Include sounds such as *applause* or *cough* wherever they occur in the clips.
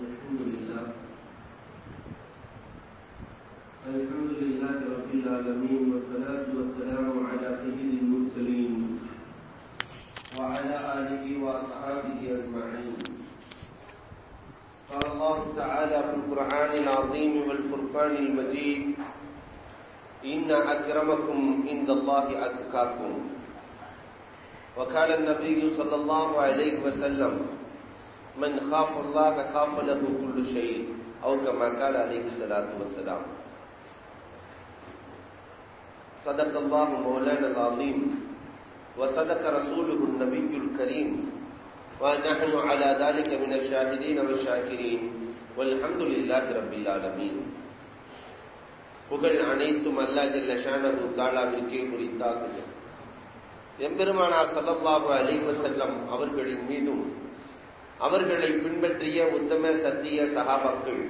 الحمد لله. الحمد لله رب العالمين والصلاة والسلام على سيد المرسلين وعلى آله وأصحابه أجمعين. قال الله تعالى في القرآن العظيم والفرقان المجيد إن أكرمكم عند الله أتقاكم. وقال النبي صلى الله عليه وسلم من خاف الله خاف له كل شيء أو كما قال عليه الصلاة والسلام صدق الله مولانا العظيم وصدق رسوله النبي الكريم ونحن على ذلك من الشاهدين والشاكرين والحمد لله رب العالمين புகழ் அனைத்தும் அல்லா ஜல்ல ஷானஹு தாலாவிற்கே குறித்தாக்குது எம்பெருமானார் சல்லல்லாஹு அலைஹி வஸல்லம் அவர்களின் மீதும் அவர்களை பின்பற்றிய உத்தம சத்திய சகாபாக்கள்.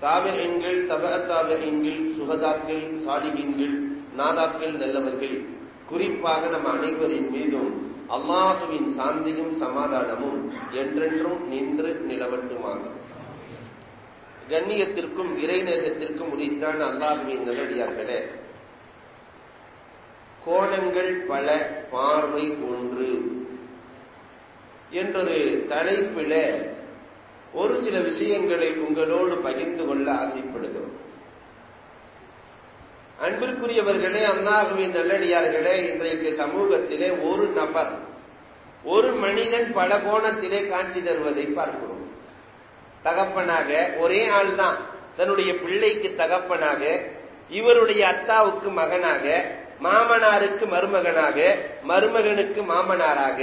தாவகங்கள் தப தாவகங்கள் சுகதாக்கள் சாலிகின்கள் நாதாக்கள் நல்லவர்கள். குறிப்பாக நம் அனைவரின் மீதும் அல்லாஹுவின் சாந்தியும் சமாதானமும் என்றென்றும் நின்று நிலவட்டுமாக. கண்ணியத்திற்கும் இறைநேசத்திற்கும் உரித்தான அல்லாஹுவின் நல்லடியார்களே. கோணங்கள் பல பார்வை ஒன்று. என்றொரு தலைப்பில ஒரு சில விஷயங்களை உங்களோடு பகிர்ந்து கொள்ள ஆசைப்படுகிறோம். அன்பிற்குரியவர்களே அல்லாஹுவின் நல்லடியார்களே இன்றைக்கு சமூகத்திலே ஒரு நபர் ஒரு மனிதன் பல கோணத்திலே காட்சி தருவதை பார்க்கிறோம். தகப்பனாக ஒரே ஆள் தான் தன்னுடைய பிள்ளைக்கு தகப்பனாக இவருடைய அத்தாவுக்கு மகனாக மாமனாருக்கு மருமகனாக மருமகனுக்கு மாமனாராக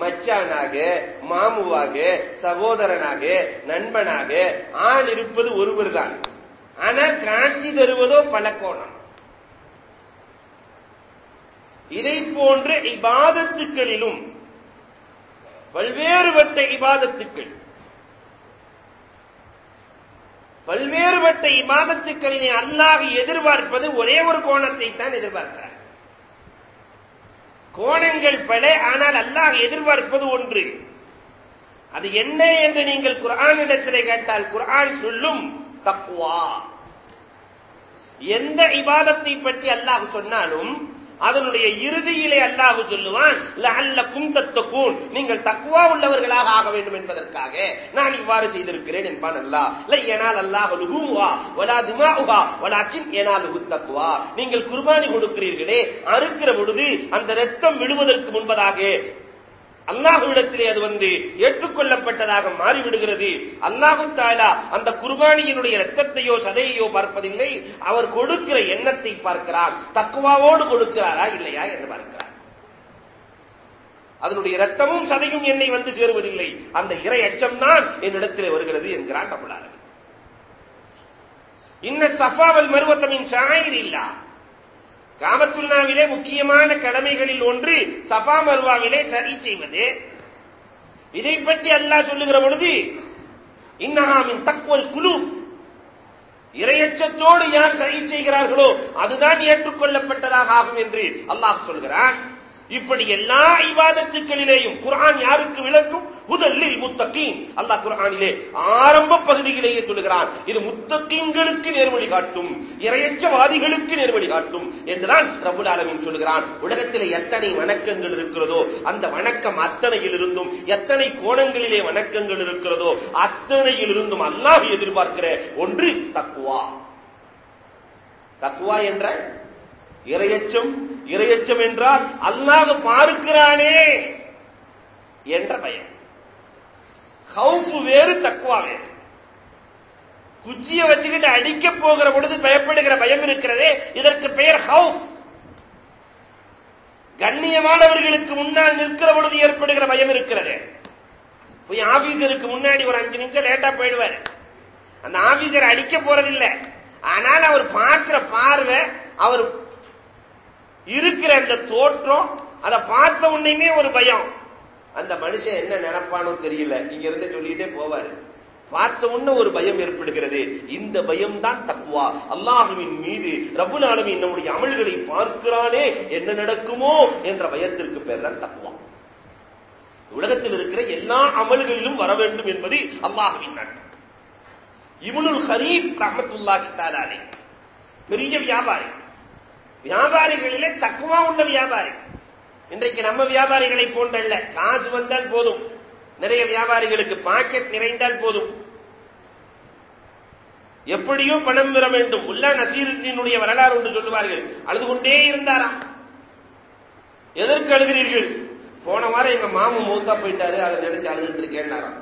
மச்சானாக மாமுவாக சகோதரனாக நண்பனாக ஆண் இருப்பது ஒருவர் தான் ஆனா காட்சி தருவதோ பல கோணம் இதை போன்ற இபாதத்துக்களிலும் பல்வேறுபட்ட இபாதத்துக்கள். பல்வேறுபட்ட இபாதத்துக்களினை அல்லாஹ் எதிர்பார்ப்பது ஒரே ஒரு கோணத்தை தான் எதிர்பார்க்கிறார் கோணங்கள் பல ஆனால் அல்லாஹ் எதிர்பார்ப்பது ஒன்று. அது என்ன என்று நீங்கள் குர்ஆனிடத்திலே கேட்டால் குர்ஆன் சொல்லும் தக்குவா எந்த இபாதத்தை பற்றி அல்லாஹ் சொன்னாலும் அதனுடைய இறுதியிலே அல்லாஹ் சொல்லுவான் லஅல்லக்கும் தத்தகூன். நீங்கள் தக்குவா உள்ளவர்களாக ஆக வேண்டும் என்பதற்காக நான் இவ்வாறு செய்திருக்கிறேன் என்பான் அல்லா இல்ல யனால் அல்லாஹ் லுஹூமுஹா வலா திமாஉஹா வலாக்கின் யனாலுஹு தக்வா. நீங்கள் குர்பானி கொடுக்கிறீர்களே அறுக்கிற பொழுது அந்த ரத்தம் விழுவதற்கு முன்பதாக அல்லாஹுவிடத்திலே அது வந்து ஏற்றுக்கொள்ளப்பட்டதாக மாறிவிடுகிறது. அல்லாஹு தாலா அந்த குர்பானியினுடைய ரத்தத்தையோ சதையோ பார்ப்பதில்லை. அவர் கொடுக்கிற எண்ணத்தை பார்க்கிறார் தக்குவாவோடு கொடுக்கிறாரா இல்லையா என்று பார்க்கிறார் அதனுடைய ரத்தமும் சதையும் என்னை வந்து சேருவதில்லை. அந்த இறை அச்சம்தான் என்னிடத்திலே வருகிறது என்கிறான் தமிழாளர் இன்ன சஃபாவல் மருவத்தமின் சாயிர் இல்லா காமத்துல்லாவிலே முக்கியமான கடமைகளில் ஒன்று சஃபா மருவாவிலே சரி செய்வது. இதை பற்றி அல்லாஹ் சொல்லுகிற பொழுது இன்னஹாமின் தக்குவல் குழு இரையச்சத்தோடு யார் சரி செய்கிறார்களோ அதுதான் ஏற்றுக்கொள்ளப்பட்டதாக ஆகும் என்று அல்லாஹ் சொல்கிறான். இப்படி எல்லா இவாதத்துக்களிலேயும் குரான் யாருக்கு விளக்கும் முதலில் முத்தகீன். அல்லாஹ் குரானிலே ஆரம்ப பகுதியிலேயே சொல்லுகிறான். இது முத்தகீன்களுக்கு நேர்வழி காட்டும். இரையச்சவாதிகளுக்கு நேர்வழி காட்டும் என்றுதான் ரபுல் ஆலமீன் சொல்லுகிறான். உலகத்திலே எத்தனை வணக்கங்கள் இருக்கிறதோ அந்த வணக்கம் அத்தனையில் இருந்தும் எத்தனை கோணங்களிலே வணக்கங்கள் இருக்கிறதோ அத்தனையில் இருந்தும் அல்லாஹ் எதிர்பார்க்கிற ஒன்று தக்குவா தக்குவா என்ற இரையச்சம் இரையச்சம் என்றால் அல்லாஹ் பார்க்கிறானே என்ற பயம். ஹவுஃபு வேறு தக்குவா வேறு. குச்சியை வச்சுக்கிட்டு அடிக்க போகிற பொழுது பயப்படுகிற பயம் இருக்கிறதே இதற்கு பெயர் ஹவுஃப். கண்ணியமானவர்களுக்கு முன்னால் நிற்கிற பொழுது ஏற்படுகிற பயம் இருக்கிறது. போய் ஆபீசருக்கு முன்னாடி ஒரு அஞ்சு நிமிஷம் லேட்டா போயிடுவார். அந்த ஆபீசர் அடிக்க போறதில்லை. ஆனால் அவர் பார்க்கிற பார்வை அவர் இருக்கிற அந்த தோற்றம் அதை பார்த்த உடனேயுமே ஒரு பயம். அந்த மனுஷன் என்ன நினைப்பானோ தெரியல. இங்க இருந்து சொல்லிட்டே போவாரு. பார்த்த உடனே ஒரு பயம் ஏற்படுகிறது. இந்த பயம் தான் தக்குவா அல்லாஹுவின் மீது ரபுல் ஆலமின் நம்முடைய அமல்களை பார்க்கிறானே என்ன நடக்குமோ என்ற பயத்திற்கு பேர் தான் தக்குவா உலகத்தில் இருக்கிற எல்லா அமல்களிலும் வர வேண்டும் என்பது அல்லாஹுவின் நாட்டம் இவனுல் ஹரீப் ரஹமத்துல்லாஹி தாலாலே பெரிய வியாபாரி. வியாபாரிகளிலே தக்குவா உள்ள வியாபாரி. இன்றைக்கு நம்ம வியாபாரிகளை போன்றல்ல. காசு வந்தால் போதும். நிறைய வியாபாரிகளுக்கு பாக்கெட் நிறைந்தால் போதும். எப்படியோ பணம் பெற வேண்டும். உல்லா நசீருத்தினுடைய வரலாறு ஒன்று சொல்லுவார்கள். அழுது கொண்டே இருந்தாராம். எதற்கு அழுகிறீர்கள்? போன வாரம் எங்க மாமு மூத்தா போயிட்டாரு. அதை நினைச்சு அழுதுட்டு இருக்கேன்னாராம்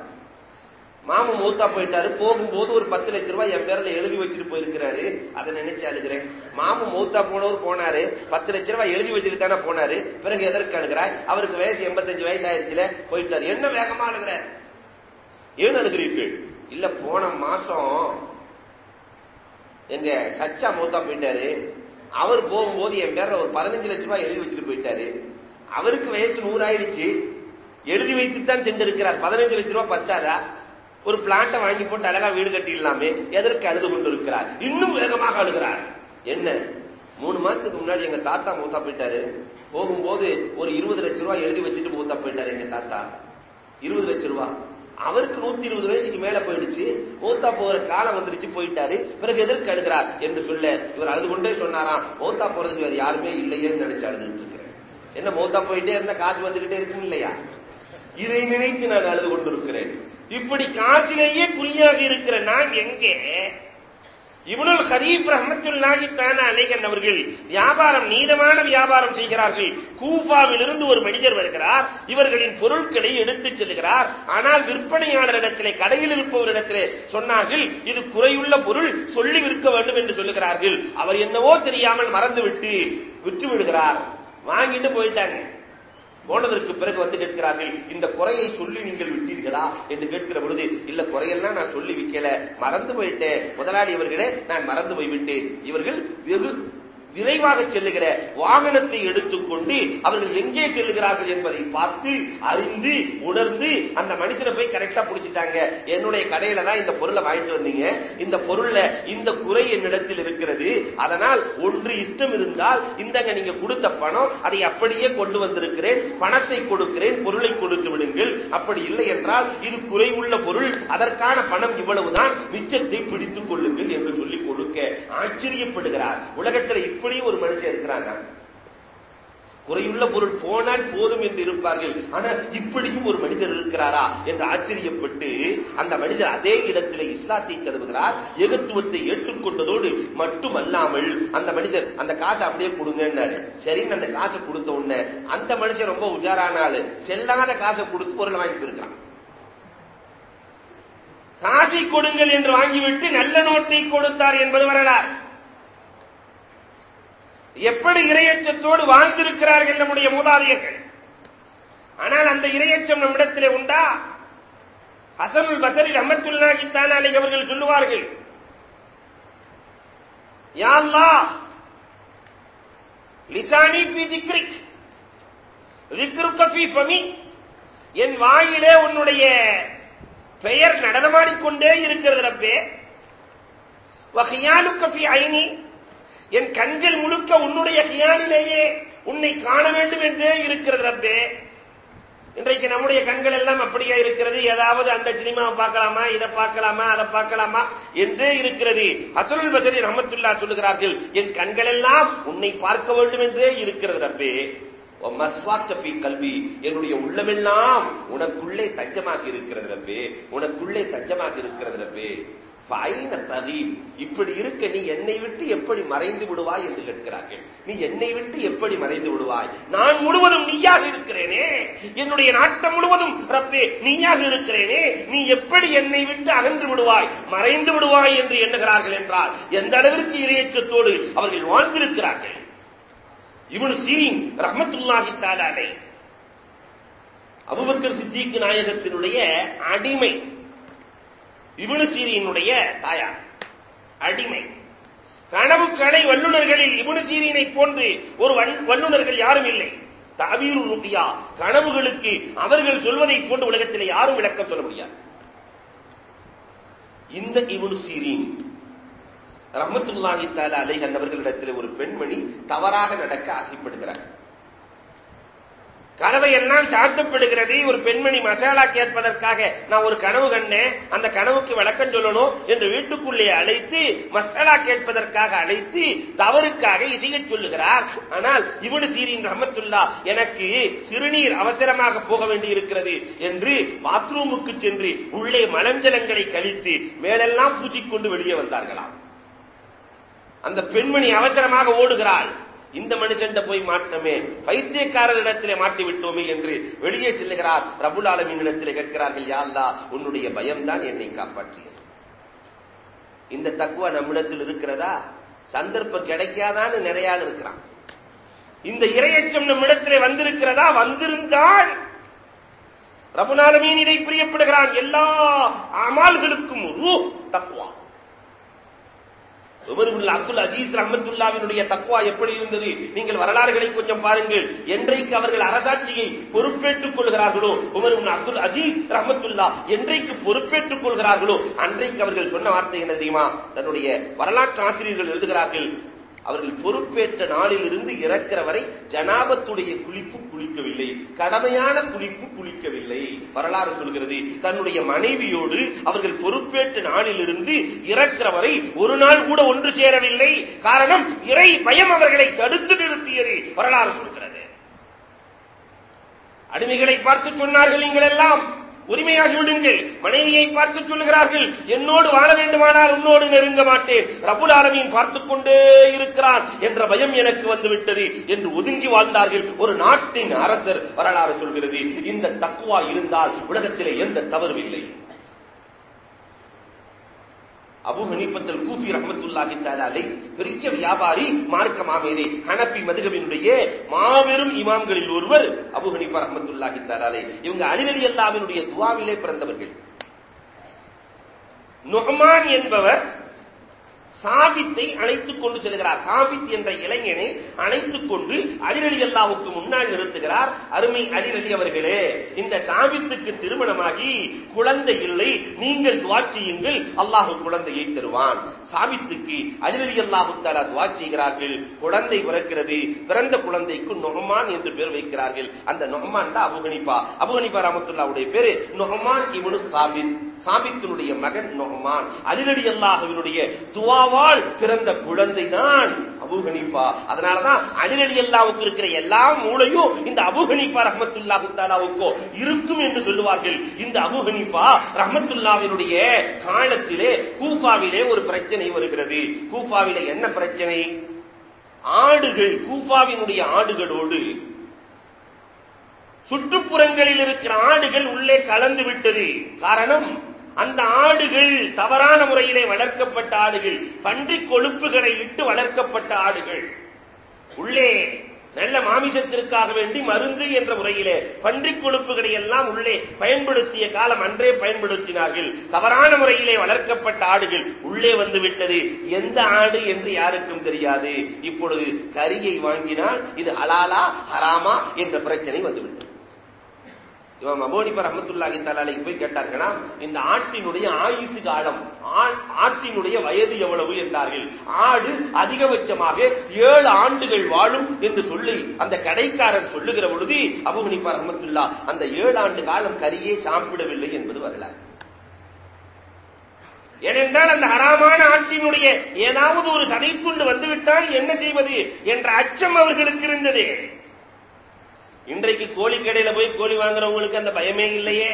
மாமு மூத்தா போயிட்டாரு. போகும்போது ஒரு பத்து லட்சம் ரூபாய் என் பேர்ல எழுதி வச்சுட்டு போயிருக்கிறாரு. அதை நினைச்சு அழுகிறேன். மாமு மூத்தா போனவர் போனாரு. பத்து லட்சம் ரூபாய் எழுதி வச்சுட்டு தானே போனாரு. பிறகு எதற்கு அழுகிறாய்? அவருக்கு வயசு எண்பத்தஞ்சு வயசு ஆயிருச்சுல. போயிட்டாரு. என்ன வேகமா அழுகிற ஏன் அழுகிறீர்கள்? இல்ல போன மாசம் எங்க சச்சா மூத்தா போயிட்டாரு. அவர் போகும்போது என் பேர்ல ஒரு பதினஞ்சு லட்சம் ரூபாய் எழுதி வச்சுட்டு போயிட்டாரு. அவருக்கு வயசு நூறு ஆயிடுச்சு. எழுதி வைத்துத்தான் சென்றிருக்கிறார். பதினஞ்சு லட்சம் ரூபாய் பத்தாதா? ஒரு பிளாட்டை வாங்கி போட்டு அழகா வீடு கட்டிடலாமே எதற்கு அழுது கொண்டிருக்கிறார்? இன்னும் வேகமாக அழுகிறார். என்ன? மூணு மாசத்துக்கு முன்னாடி எங்க தாத்தா மூத்தா போயிட்டாரு. போகும்போது ஒரு இருபது லட்சம் ரூபாய் எழுதி வச்சுட்டு மூத்தா போயிட்டாரு எங்க தாத்தா. இருபது லட்சம் ரூபாய் அவருக்கு நூத்தி இருபது வயசுக்கு மேல போயிடுச்சு. மூத்தா போகிற காலம் வந்துருச்சு போயிட்டாரு. பிறகு எதற்கு அழுகிறார் என்று சொல்ல இவர் அழுது கொண்டே சொன்னாராம் ஓத்தா போறதுக்கு வேற யாருமே இல்லையேன்னு நினைச்சு அழுதுட்டு இருக்கிறேன். என்ன மூத்தா போயிட்டே இருந்தா காசு வந்துகிட்டே இருக்கும் இல்லையா? இதை நினைத்து நான் அழுது கொண்டிருக்கிறேன். இப்படி காசிலேயே குறியாக இருக்கிற நான் எங்கே? இவனுள் ஹரீப் ரஹமத்துல்லாஹி தானா அநேகன் அவர்கள் வியாபாரம் நீதமான வியாபாரம் செய்கிறார்கள். கூஃபாவிலிருந்து ஒரு மனிதர் வருகிறார். இவர்களின் பொருட்களை எடுத்துச் செல்கிறார். ஆனால் விற்பனையாளரிடத்திலே கடையில் இருப்பவரிடத்திலே சொன்னார்கள் இது குறையுள்ள பொருள் சொல்லி விற்க வேண்டும் என்று சொல்லுகிறார்கள். அவர் என்னவோ தெரியாமல் மறந்துவிட்டு விற்று விடுகிறார் வாங்கிட்டு போயிட்டாங்க. போனதற்கு பிறகு வந்து கேட்கிறார்கள் இந்த குறையை சொல்லி நீங்கள் விட்டீர்களா? என்று கேட்கிற பொழுது இல்ல குறையெல்லாம் நான் சொல்லி விக்கல. மறந்து போயிட்டேன். முதலாளி இவர்களே நான் மறந்து போய்விட்டேன். இவர்கள் வெகு விரைவாக செல்லுகிற வாகனத்தை எடுத்துக்கொண்டு அவர்கள் எங்கே செல்லுகிறார்கள் என்பதை பார்த்து அறிந்து உணர்ந்து அந்த மனுஷனை போய் கரெக்டா பிடிச்சிட்டாங்க. என்னுடைய கடையில தான் இந்த பொருளை வாங்கிட்டு வந்தீங்க. இந்த பொருள்ல இந்த குறை என்னிடத்தில் இருக்கிறது. அதனால் ஒன்று இஷ்டம் இருந்தால் இந்தங்க நீங்க கொடுத்த பணம் அதை அப்படியே கொண்டு வந்திருக்கிறேன். பணத்தை கொடுக்கிறேன் பொருளை கொடுத்து விடுங்கள். அப்படி இல்லை என்றால் இது குறைவுள்ள பொருள். அதற்கான பணம் இவ்வளவுதான். மிச்சத்தை பிடித்துக் கொள்ளுங்கள் என்று சொல்லிக் கொடுக்க ஆச்சரியப்படுகிறார். உலகத்தில் இப்படி ஒரு மனுஷன் இருக்கிறாங்க. குறையுள்ள பொருள் போனால் போதும் என்று இருப்பார்கள். ஆனால் இப்படியும் ஒரு மனிதர் இருக்கிறாரா என்று ஆச்சரியப்பட்டு அந்த மனிதர் அதே இடத்திலே இஸ்லாத்தை தருவுகிறார் எகத்துவத்தை ஏற்றுக்கொண்டதோடு மட்டுமல்லாமல் அந்த மனிதர் அந்த காசை அப்படியே கொடுங்கன்னாரு. சரின்னு அந்த காசை கொடுத்த உடனே அந்த மனுஷன் ரொம்ப உஜாரானாலு செல்லாத காசை கொடுத்து பொருளை வாங்கிட்டு இருக்கிறான் காசை கொடுங்கள் என்று வாங்கிவிட்டு நல்ல நோட்டை கொடுத்தார் என்பது வரலாறு. எப்படி இரையச்சத்தோடு வாழ்ந்திருக்கிறார்கள் நம்முடைய மூதாதையர்கள்? ஆனால் அந்த இரையச்சம் நம்மிடத்திலே உண்டா? ஹசனுல் பசரில் அம்மத்துல்லாஹி தானாலை அவர்கள் சொல்லுவார்கள் யாழ்லா லிசானி பி திக்ரிக் திக்ருக்க ஃபி ஃபமி என் வாயிலே உன்னுடைய பெயர் நடனமாடிக்கொண்டே இருக்கிறது ரப்பே வகையாலுக்க ஃபி ஐனி என் கண்கள் முழுக்க உன்னுடைய கியானிலேயே உன்னை காண வேண்டும் என்றே இருக்கிறது ரப்பே. இன்றைக்கு நம்முடைய கண்கள் எல்லாம் அப்படியே இருக்கிறது. ஏதாவது அந்த சினிமாவை பார்க்கலாமா இதை பார்க்கலாமா அதை பார்க்கலாமா என்றே இருக்கிறது. ஹசனுல் பசரி ரஹமத்துல்லா சொல்லுகிறார்கள் என் கண்கள் எல்லாம் உன்னை பார்க்க வேண்டும் என்றே இருக்கிறது ரப்பே. கல்வி என்னுடைய உள்ளமெல்லாம் உனக்குள்ளே தஞ்சமாக இருக்கிறது ரப்பே. உனக்குள்ளே தஞ்சமாக இருக்கிறது ரப்பே. இப்படி இருக்க நீ என்னை விட்டு எப்படி மறைந்து விடுவாய் என்று கேட்கிறார்கள். நீ என்னை விட்டு எப்படி மறைந்து விடுவாய்? நான் முழுவதும் நீயாக இருக்கிறேனே. என்னுடைய நாட்டம் முழுவதும் ரப்பே நீயாக இருக்கிறேனே. நீ எப்படி என்னை விட்டு அகன்று விடுவாய்? மறைந்து விடுவாய் என்று எண்ணுகிறார்கள் என்றால் எந்த அளவிற்கு இரையச்சத்தோடு அவர்கள் வாழ்ந்திருக்கிறார்கள்? இவனு சீரின் ரஹமத்துல்லாஹி தாலாலை அபுபக்கர் சித்திக்கு நாயகத்தினுடைய அடிமை இபுனு சீரியனுடைய தாயார். அடிமை. கனவு கலை வல்லுநர்களில் இபுனு சீரியனை போன்று ஒரு வல்லுநர்கள் யாரும் இல்லை. தாவீரு ருபியா கனவுகளுக்கு அவர்கள் சொல்வதை போன்று உலகத்தில் யாரும் விளக்கம் சொல்ல முடியாது. இந்த இபுனு சீரின் ரஹமத்துல்லாஹி தாலா அலை அவர்களிடத்தில் ஒரு பெண்மணி தவறாக நடக்க ஆசைப்படுகிறார். கனவை எல்லாம் சாத்தப்படுகிறது ஒரு பெண்மணி மசாலா கேட்பதற்காக நான் ஒரு கனவு கண்டேன். அந்த கனவுக்கு விளக்கம் சொல்லணும் என்று வீட்டுக்குள்ளே அழைத்து மசாலா கேட்பதற்காக அழைத்து தவறுக்காக இசையச் சொல்லுகிறார். ஆனால் இவனு சீரின் ரஹமத்துல்லா எனக்கு சிறுநீர் அவசரமாக போக வேண்டி இருக்கிறது என்று பாத்ரூமுக்கு சென்று உள்ளே மலஞ்சலங்களை கழித்து மேலெல்லாம் பூசிக்கொண்டு வெளியே வந்தார்களாம். அந்த பெண்மணி அவசரமாக ஓடுகிறாள். இந்த மனுஷன் போய் மாட்டினமே பைத்தியக்காரரிடத்திலே மாட்டி விட்டோமே என்று வெளியே செல்லுகிறார். ரபுல் ஆலமின் இடத்திலே கேட்கிறார்கள் யாழ்லா உன்னுடைய பயம்தான் என்னை காப்பாற்றியது. இந்த தக்குவா நம்மிடத்தில் இருக்கிறதா? சந்தர்ப்பம் கிடைக்காதான்னு நிறைய ஆள் இருக்கிறான். இந்த இரையச்சம் நம்மிடத்திலே வந்திருக்கிறதா? வந்திருந்தால் ரபுலாலமீன் இதை பிரியப்படுகிறான். எல்லா அமால்களுக்கும் ரூ தக்குவா. அப்துல் அஜீஸ் ரஹமத்துல்லாவினுடைய தக்குவா எப்படி இருந்தது? நீங்கள் வரலாறுகளை கொஞ்சம் பாருங்கள். என்றைக்கு அவர்கள் அரசாட்சியை பொறுப்பேற்றுக் கொள்கிறார்களோ உமர் அப்துல் அஜீஸ் ரஹமத்துல்லா என்றைக்கு பொறுப்பேற்றுக் கொள்கிறார்களோ அன்றைக்கு அவர்கள் சொன்ன வார்த்தை என்ன தெரியுமா? தன்னுடைய வரலாற்று ஆசிரியர்கள் எழுதுகிறார்கள் அவர்கள் பொறுப்பேற்ற நாளிலிருந்து இறக்கிற வரை ஜனாபத்துடைய குளிப்பு குளிக்கவில்லை. கடமையான குளிப்பு குளிக்கவில்லை. வரலாறு சொல்கிறது தன்னுடைய மனைவியோடு அவர்கள் பொறுப்பேற்ற நாளிலிருந்து இறக்கிற வரை ஒரு நாள் கூட ஒன்று சேரவில்லை. காரணம் இறை பயம் அவர்களை தடுத்து நிறுத்தியது வரலாறு சொல்கிறது. அடிமைகளை பார்த்து சொன்னார்கள் நீங்கள் எல்லாம் உரிமையாகி விடுங்கள். மனைவியை பார்த்து சொல்லுகிறார்கள் என்னோடு வாழ வேண்டுமானால் உன்னோடு நெருங்க மாட்டேன். ரபுல் ஆலமீன் பார்த்துக் கொண்டே இருக்கிறான் என்ற பயம் எனக்கு வந்துவிட்டது என்று ஒதுங்கி வாழ்ந்தார்கள் ஒரு நாட்டின் அரசர் வரலாறு சொல்கிறது. இந்த தக்குவா இருந்தால் உலகத்திலே எந்த தவறும் இல்லை. அபு ஹனீபத்தல் கூஃபி ரஹமத்துல்லாஹி தாலாலை பெரிய வியாபாரி மார்க்க மாமேதை ஹனபி மதுகவினுடைய மாபெரும் இமாம்களில் ஒருவர் அபு ஹனீஃபா ரஹமத்துல்லாஹி தாலாலை இவங்க அலிரலி அல்லாவினுடைய துவாவிலே பிறந்தவர்கள். நொஹமான் என்பவர் சாபித்தை அழைத்துக் கொண்டு செல்கிறார். சாபித் என்ற இளைஞனை அழைத்துக் கொண்டு அலிரலி அல்லாவுக்கு முன்னால் நிறுத்துகிறார். அருமை அலிரலி அவர்களே இந்த சாபித்துக்கு திருமணமாகி குழந்தை இல்லை நீங்கள் துவா செய்யுங்கள் அல்லாஹு குழந்தையை தருவான். சாபித்துக்கு அலிரலி அல்லாஹு தாலா துவா செய்கிறார்கள். குழந்தை பிறக்கிறது பிறந்த குழந்தைக்கு நொஹமான் என்று பேர் வைக்கிறார்கள். அந்த நொஹமான் தான் அபுகணிப்பா அபுகணிப்பா ராமத்துல்லாவுடைய பேரு நொஹமான் இவனு சாபித். சாபித்தினுடைய மகன் நொஹமான். அதிரடி அல்லாஹவினுடைய துவாவால் பிறந்த குழந்தை தான் அபுகணிப்பா அதனாலதான் அதிரடி அல்லாவுக்கு இருக்கிற எல்லா மூளையும் இந்த அபுகணிப்பா ரஹமத்துல்லா குத்தாலாவுக்கோ இருக்கும் என்று சொல்லுவார்கள். இந்த அபுகணிப்பா ரஹமத்துல்லாவினுடைய காலத்திலே கூஃபாவிலே ஒரு பிரச்சனை வருகிறது. கூஃபாவிலே என்ன பிரச்சனை? ஆடுகள் கூஃபாவினுடைய ஆடுகளோடு சுற்றுப்புறங்களில் இருக்கிற ஆடுகள் உள்ளே கலந்து விட்டது. காரணம்? அந்த ஆடுகள் தவறான முறையிலே வளர்க்கப்பட்ட ஆடுகள் பன்றி கொழுப்புகளை இட்டு வளர்க்கப்பட்ட ஆடுகள். உள்ளே நல்ல மாமிசத்திற்காக வேண்டி மருந்து என்ற முறையிலே பன்றி கொழுப்புகளை எல்லாம் உள்ளே பயன்படுத்திய காலம் அன்றே பயன்படுத்தினார்கள். தவறான முறையிலே வளர்க்கப்பட்ட ஆடுகள் உள்ளே வந்து விட்டது எந்த ஆடு என்று யாருக்கும் தெரியாது. இப்பொழுது கரியை வாங்கினால் இது ஹலாலா ஹராமா என்ற பிரச்சனை வந்துவிட்டது. இவன் மபோனிபர் அஹமத்துல்லாஹி தலாலைக்கு போய் கேட்டார்களா இந்த ஆட்டினுடைய ஆயுசு காலம் ஆட்டினுடைய வயது எவ்வளவு என்றார்கள். ஆடு அதிகபட்சமாக ஏழு ஆண்டுகள் வாழும் என்று சொல்லி அந்த கடைக்காரர் சொல்லுகிற பொழுது அபுஹனிபார் அஹமத்துல்லா அந்த ஏழு ஆண்டு காலம் கரியே சாப்பிடவில்லை என்பது வரலாறு. ஏனென்றால் அந்த அறாமான ஆட்டினுடைய ஏதாவது ஒரு சதைத்துண்டு வந்துவிட்டால் என்ன செய்வது என்ற அச்சம் அவர்களுக்கு இருந்தது. இன்றைக்கு கோழி கடையில போய் கோழி வாங்குறவங்களுக்கு அந்த பயமே இல்லையே.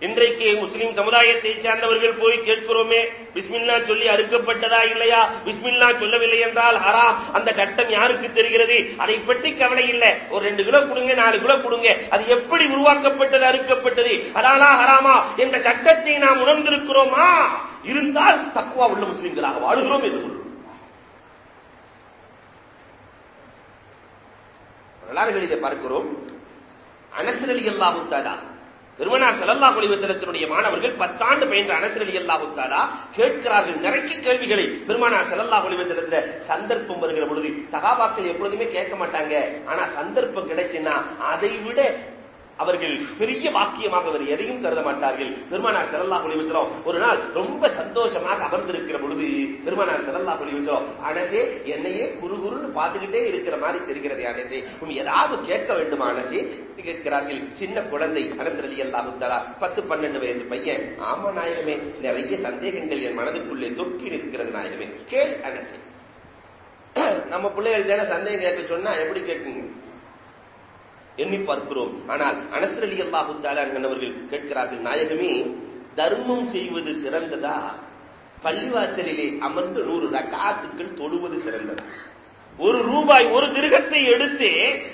இன்றைக்கு முஸ்லிம் சமுதாயத்தை சார்ந்தவர்கள் போய் கேட்கிறோமே பிஸ்மில்லா சொல்லி அறுக்கப்பட்டதா இல்லையா? பிஸ்மில்லா சொல்லவில்லை என்றால் ஹராம். அந்த கட்டம் யாருக்கு தெரிகிறது? அதை பற்றி கவலை இல்லை. ஒரு ரெண்டு கிலோ கொடுங்க நாலு கிலோ கொடுங்க. அது எப்படி உருவாக்கப்பட்டது அறுக்கப்பட்டது? அதானா ஹராமா என்ற சட்டத்தை நாம் உணர்ந்திருக்கிறோமா? இருந்தால் தக்குவா உள்ள முஸ்லிம்களாக வாழ்கிறோம் என்று வரலாறுகளிலே பார்க்கிறோம். அனசரலி அல்லாஹு தாலா பெருமனார் செலல்லா குலிவசலத்தினுடைய மாணவர்கள் பத்தாண்டு பயின்ற அனசரலி அல்லாஹு தாலா கேட்கிறார்கள் நிறைய கேள்விகளை. பெருமானார் செலல்லா ஒளிவசலத்துல சந்தர்ப்பம் வருகிற பொழுது சகாபாக்கள் எப்பொழுதுமே கேட்க மாட்டாங்க. ஆனா சந்தர்ப்பம் கிடைச்சுன்னா அதை விட அவர்கள் பெரிய வாக்கியமாக அவர் எதையும் கருத மாட்டார்கள். பெருமானார் செல்லல்லா ஒளிவசரம் ஒரு நாள் ரொம்ப சந்தோஷமாக அமர்ந்திருக்கிற பொழுது பெருமானார் செல்லல்லா ஒளிவசரம் அனசே என்னையே குரு குருன்னு பார்த்துக்கிட்டே இருக்கிற மாதிரி தெரிகிறது அனசே. உன் ஏதாவது கேட்க வேண்டுமா அனசே? கேட்கிறார்கள். சின்ன குழந்தை அனசரலி அல்லாஹுத்தலா பத்து பன்னெண்டு வயசு பையன். ஆமா நாயகமே நிறைய சந்தேகங்கள் என் மனதுக்குள்ளே தொக்கி நிற்கிறது நாயகமே. கேள் அனசே. *clears throat* நம்ம பிள்ளைகள் சந்தேகம் கேட்க சொன்னா எப்படி கேட்குங்க? எண்ணி பார்க்கிறோம். ஆனால் அனசரலி அல்லாஹுத்தாலா என்பவர்கள் கேட்கிறார்கள் நாயகமே தர்மம் செய்வது சிறந்ததா? பள்ளிவாசலிலே அமர்ந்து நூறு ரக்காத்துக்கள் தொழுவது சிறந்ததா? ஒரு ரூபாய் ஒரு திருகத்தை எடுத்து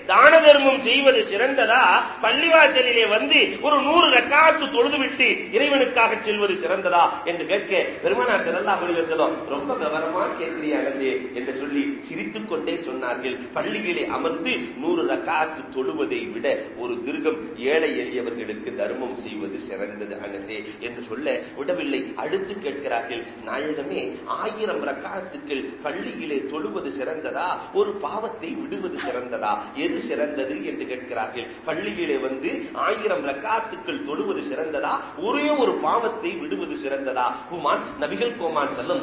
தான தர்மம் செய்வது சிறந்ததா? பள்ளிவாசலிலே வந்து ஒரு நூறு ரக்காத்து தொழுதுவிட்டு இறைவனுக்காக செல்வது சிறந்ததா? என்று கேட்க பெருமனார் செல்லா செல்லும் ரொம்ப விவரமா கேட்கிறியானது என்று சொல்லி சிரித்துக் கொண்டே சொன்னார்கள். பள்ளியிலே அமர்ந்து நூறு ரக்காத்து தொழுவதை விட ஒரு திருகம் ஏழை எளியவர்களுக்கு தர்மம் செய்வது சிறந்தது அனசே என்று சொல்ல விடவில்லை. அடுத்து கேட்கிறார்கள் நாயகமே ஆயிரம் ரக்காத்துக்கள் பள்ளியிலே தொழுவது சிறந்ததா? ஒரு பாவத்தை விடுவது சிறந்ததா? எது சிறந்தது என்று கேட்கிறார்கள். பள்ளியிலே வந்து ஆயிரம் ரக்காத்துக்கள் தொழுவது சிறந்ததா? ஒரே ஒரு பாவத்தை விடுவது சிறந்ததா? குமான் நபிகள் கோமான் செல்லம்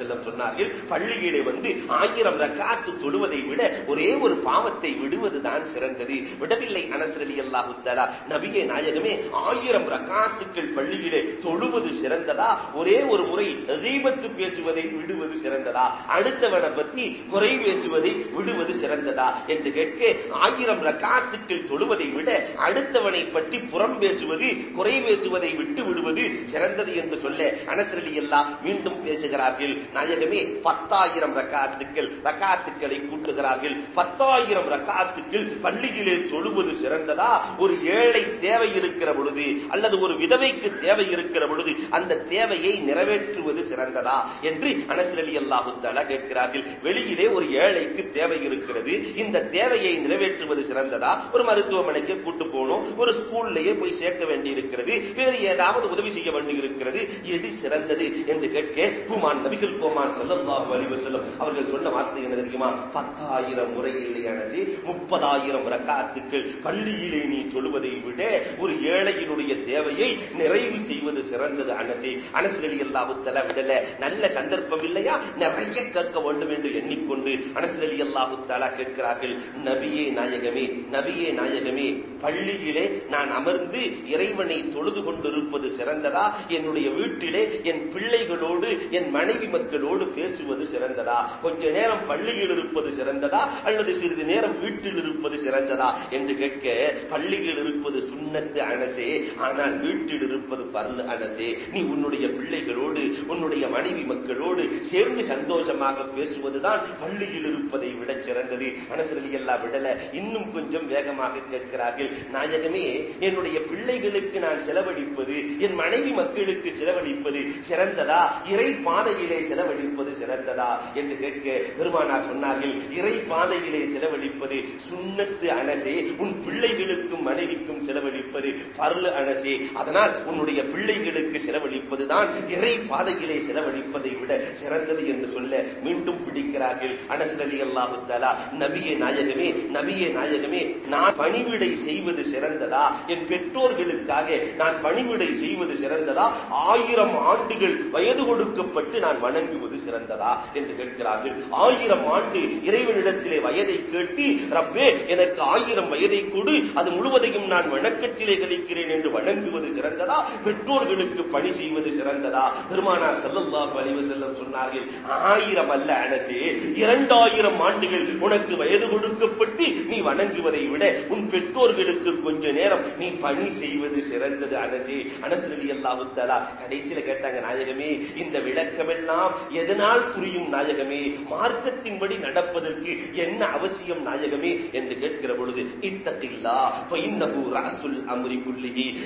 செல்லம் சொன்னார்கள் பள்ளியிலே வந்து ஆயிரம் ரக்காத்து தொழுவதை விட ஒரே ஒரு பாவத்தை விடுவதுதான் சிறந்தது. விடவில்லை அனசரலி அல்லாஹுத்தலா நபியே நாயகமே ஆயிரம் ரக்காத்துக்கள் பள்ளியிலே தொழுவது சிறந்ததா? ஒரே ஒரு முறை ரீபத்து பேசுவதை விடுவது சிறந்ததா? அடுத்தவனை பத்தி குறை பேசுவதை விடுவது சிறந்ததா என்று கேட்க ஆயிரம் ரக்காத்துக்கள் தொழுவதை விட அடுத்தவனை பற்றி புறம் பேசுவது குறை பேசுவதை விட்டு விடுவது சிறந்தது என்று சொல்ல அனசரலி எல்லாம் மீண்டும் பேசுகிறார்கள். நாயகமே பத்தாயிரம் ரக்காத்துக்கள் ரக்காத்துக்களை கூட்டுகிறார்கள். பத்தாயிரம் ரக்காத்துக்கள் பள்ளியிலே தொழுவது சிறந்ததா? ஒரு ஏழை தேவை இருக்கிற பொழுது அல்லது ஒரு விதவைக்கு தேவை இருக்கிற பொழுது அந்த தேவையை நிறைவேற்றுவது சிறந்ததா? என்று அனசரலி அல்லாஹு கேட்கிறார்கள். வெளியிலே ஒரு ஏழைக்கு தேவை இருக்கிறது. இந்த தேவையை நிறைவேற்றுவது சிறந்ததா? ஒரு மருத்துவமனைக்கு கூட்டு போகணும். ஒரு ஸ்கூல்லையே போய் சேர்க்க வேண்டி இருக்கிறது வேறு ஏதாவது உதவி செய்ய வேண்டி இருக்கிறது எது சிறந்தது என்று கேட்க குமான் நபிகள் கோமான் செல்லம் வலிவு செல்லும் அவர்கள் சொன்ன வார்த்தை என்ன தெரியுமா? பத்தாயிரம் முறை இல்லையானசி முப்பதாயிரம் ரக்காத்துக்கள் பள்ளியிலே நீ தொழுவதை விட ஒரு ஏழையினுடைய தேவையை நிறைவு செய்வது சிறந்தது அனசி. அனசு அல்லாஹுத்தல விடல. நல்ல சந்தர்ப்பம் இல்லையா? நிறைய கற்க வேண்டும் என்று எண்ணிக்கொண்டு அனசலி அல்லாஹு தாலா கேட்கிறார்கள் நபியே நாயகமே நபியே நாயகமே பள்ளியிலே நான் அமர்ந்து இறைவனை தொழுது கொண்டிருப்பது சிறந்ததா? என்னுடைய வீட்டிலே என் பிள்ளைகளோடு என் மனைவி மக்களோடு பேசுவது சிறந்ததா? கொஞ்ச நேரம் பள்ளியில் இருப்பது சிறந்ததா? அல்லது சிறிது நேரம் வீட்டில் இருப்பது சிறந்ததா? என்று கேட்க பள்ளியில் இருப்பது சுண்ணத்து அனசே ஆனால் வீட்டில் இருப்பது பர்லு அனசே. நீ உன்னுடைய பிள்ளைகளோடு உன்னுடைய மனைவி மக்களோடு சேர்ந்து சந்தோஷமாக பேசுவதுதான் பள்ளியில் இருப்பதை விட சிறந்தது. மனசுல எல்லாம் விடல. இன்னும் கொஞ்சம் வேகமாக கேட்கிறார்கள். நாயகமே என்னுடைய பிள்ளைகளுக்கு நான் செலவழிப்பது என் மனைவி மக்களுக்கு செலவழிப்பது சிறந்ததா? இறை பாதையிலே செலவழிப்பது சிறந்ததா? என்று கேட்க பெருமானார் சொன்னார்கள் இறை பாதையிலே செலவழிப்பது சுண்ணத்து அனசே உன் பிள்ளைகளுக்கும் மனைவிக்கும் செலவழிப்பது பர்லு அனசே. அதனால் உன்னுடைய பிள்ளைகளுக்கு செலவழிப்பதுதான் இறை பாதையிலே செலவழிப்பதை விட சிறந்தது என்று சொல்ல மீண்டும் பிடிக்கிறார்கள். அனசு அலி அல்லாஹு தலா நபியே நாயகமே நபியே நாயகமே நான் பணிவிடை செய்வது சிறந்ததா? என் பெற்றோர்களுக்காக நான் பணிவிடை செய்வது சிறந்ததா? ஆயிரம் ஆண்டுகள் வயது கொடுக்கப்பட்டு நான் வணங்குவது சிறந்ததா? என்று கேட்கிறார்கள். ஆயிரம் ஆண்டு இறைவனிடத்திலே வயதை கேட்டு ரப்பே எனக்கு ஆயிரம் வயதை கொடு அது முழுவதையும் நான் வணக்கத்திலே கழிக்கிறேன் என்று வணங்குவது சிறந்ததா? பெற்றோர்களுக்கு பணி செய்வது சிறந்ததா? பெருமானார் செல்லம் சொன்னார்கள் ஆயிரம் அல்ல அனசே இரண்டாயிரம் ஆண்டுகள் உனக்கு வயது கொடுக்கப்பட்டு நீ வணங்குவதை விட உன் பெற்றோர்களுக்கு கொஞ்ச நேரம் நீ பணி செய்வது சிறந்தது அனசே. அனசரலி அல்லாஹுத்தாலா கடைசியில கேட்டாங்க நாயகமே இந்த விளக்கமெல்லாம் எதனால் புரியும் நாயகமே? மார்க்கத்தின்படி நடப்பதற்கு என்ன அவசியம் நாயகமே? என்று கேட்கிற பொழுது இத்தத்தில்லா இன்னகு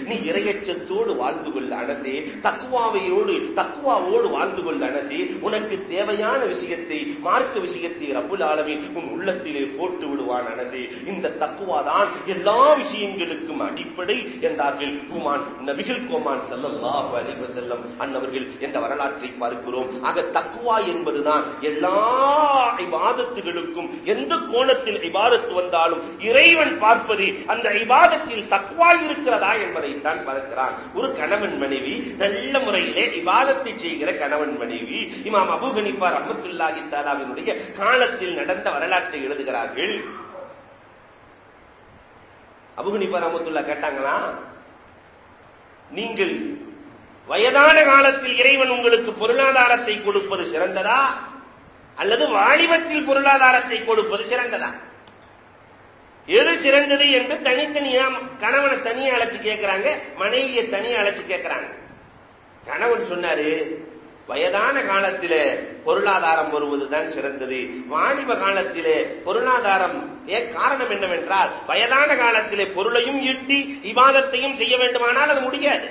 நீ இரையச்சத்தோடு வாழ்ந்து கொள்ள அனசே. தக்குவாவையோடு தக்குவாவோடு வாழ்ந்து கொள்ள அனசே. உனக்கு தேவையான விஷயத்தை மார்க்க விஷயத்தை ரப்புல் ஆலமீன் உன் உள்ளத்திலே போட்டு விடுவான் அனசே. இந்த தக்குவாதான் எல்லா விஷயங்களுக்கும் அடிப்படை என்றார்கள். குமான் நபிகள் கோமான் செல்லல்லாஹு அலைஹி செல்லம் அன்னவர்கள் என்ற வரலாற்றை பார்க்கிறோம். ஆக தக்குவா என்பதுதான் எல்லா இபாதத்துகளுக்கும் எந்த கோணத்தில் இபாதத்து வந்தாலும் இறைவன் பார்ப்பது அந்த இபாதத்தில் தக்குவா இருக்கிறதா என்பதைத்தான் பார்க்கிறான் ஒரு கணவன் மனைவி நல்ல முறையிலே இபாதத்தை செய்கிற கணவன் மனைவி இமாம் அபு ஹனிஃபா ரஹமத்துல்லாஹி தாலாவினுடைய காலத்தில் நடந்த வரலாற்றை எழுதுகிறார்கள். அபு ரமத்துல்லா கேட்டாங்களா? நீங்கள் வயதான காலத்தில் இறைவன் உங்களுக்கு பொருளாதாரத்தை கொடுப்பது சிறந்ததா? அல்லது வாலிபத்தில் பொருளாதாரத்தை கொடுப்பது சிறந்ததா? எது சிறந்தது என்று தனித்தனியா கணவனை தனியா அழைச்சு கேட்கிறாங்க மனைவியை தனியா அழைச்சு கேட்கிறாங்க கணவன் சொன்னாரு வயதான காலத்திலே பொருளாதாரம் வருவதுதான் சிறந்தது. வாணிப காலத்திலே பொருளாதாரம் ஏ காரணம் என்னவென்றால் வயதான காலத்திலே பொருளையும் ஈட்டி இபாதத்தையும் செய்ய வேண்டுமானால் அது முடியாது.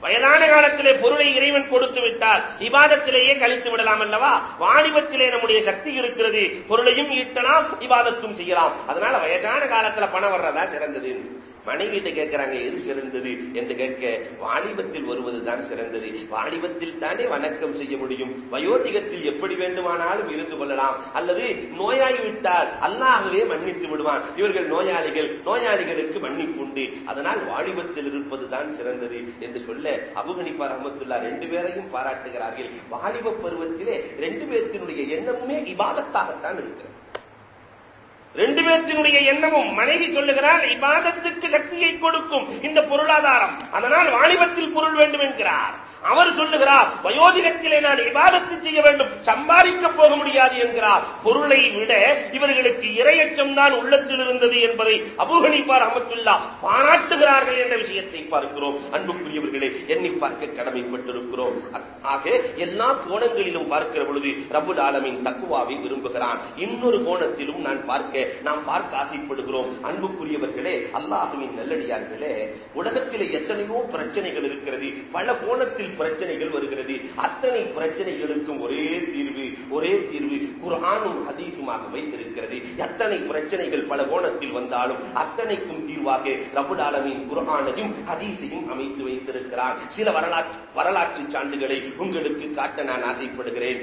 வயதான காலத்திலே பொருளை இறைவன் கொடுத்து விட்டால் விவாதத்திலேயே கழித்து விடலாம் அல்லவா? வாணிபத்திலே நம்முடைய சக்தி இருக்கிறது. பொருளையும் ஈட்டலாம் இபாதத்தும் செய்யலாம். அதனால வயசான காலத்துல பணம் வர்றதா சிறந்தது மனைவிட்ட கேட்கிறாங்க எது சிறந்தது? என்று கேட்க வாலிபத்தில் வருவதுதான் சிறந்தது. வாலிபத்தில் தானே வணக்கம் செய்ய முடியும்? வயோதிகத்தில் எப்படி வேண்டுமானாலும் இருந்து கொள்ளலாம். அல்லது நோயாய் விட்டால் அல்லாகவே மன்னித்து விடுவான். இவர்கள் நோயாளிகள் நோயாளிகளுக்கு மன்னிப்பு உண்டு. அதனால் வாலிபத்தில் இருப்பதுதான் சிறந்தது என்று சொல்ல அபுகணிப்பார் அஹமத்துல்லா ரெண்டு பேரையும் பாராட்டுகிறார்கள். வாலிப பருவத்திலே ரெண்டு பேர்த்தினுடைய எண்ணமுமே இபாதத்தாகத்தான் இருக்கிறது. ரெண்டு பேர்த்தினுடைய எண்ணமும் மனைவி சொல்லுகிறார் இபாதத்துக்கு சக்தியை கொடுக்கும் இந்த பொருளாதாரம். அதனால் வாலிபத்தில் பொருள் வேண்டும் என்கிறார். அவர் சொல்லுகிறார் வயோதிகத்திலே நான் விவாதத்தை செய்ய வேண்டும் சம்பாதிக்க போக முடியாது என்கிறார். பொருளை விட இவர்களுக்கு இரையச்சம் தான் உள்ளத்தில் இருந்தது என்பதை அபுகணிப்பார் அமத்துல்லா பாராட்டுகிறார்கள் என்ற விஷயத்தை பார்க்கிறோம். அன்புக்குரியவர்களே எண்ணி பார்க்க கடமைப்பட்டிருக்கிறோம். ஆக எல்லா கோணங்களிலும் பார்க்கிற பொழுது ரபுல் ஆலமின் தக்குவாவை விரும்புகிறான். இன்னொரு கோணத்திலும் நான் பார்க்க நாம் பார்க்க ஆசைப்படுகிறோம். அன்புக்குரியவர்களே அல்லாஹுவின் நல்லடியார்களே உலகத்திலே எத்தனையோ பிரச்சனைகள் இருக்கிறது. பல கோணத்தில் பிரச்சனைகள் வருகிறது. அத்தனை பிரச்சனைகளுக்கும் ஒரே தீர்வு ஒரே தீர்வு குரானும் ஹதீசுமாக வைத்திருக்கிறது. எத்தனை பிரச்சனைகள் பல கோணத்தில் வந்தாலும் அத்தனைக்கும் தீர்வாக ரபுல் ஆலமின் குரானையும் ஹதீஸையும் அமைத்து வைத்திருக்கிறான் சில வரலாற்று வரலாற்று சான்றுகளை உங்களுக்கு காட்ட நான் ஆசைப்படுகிறேன்.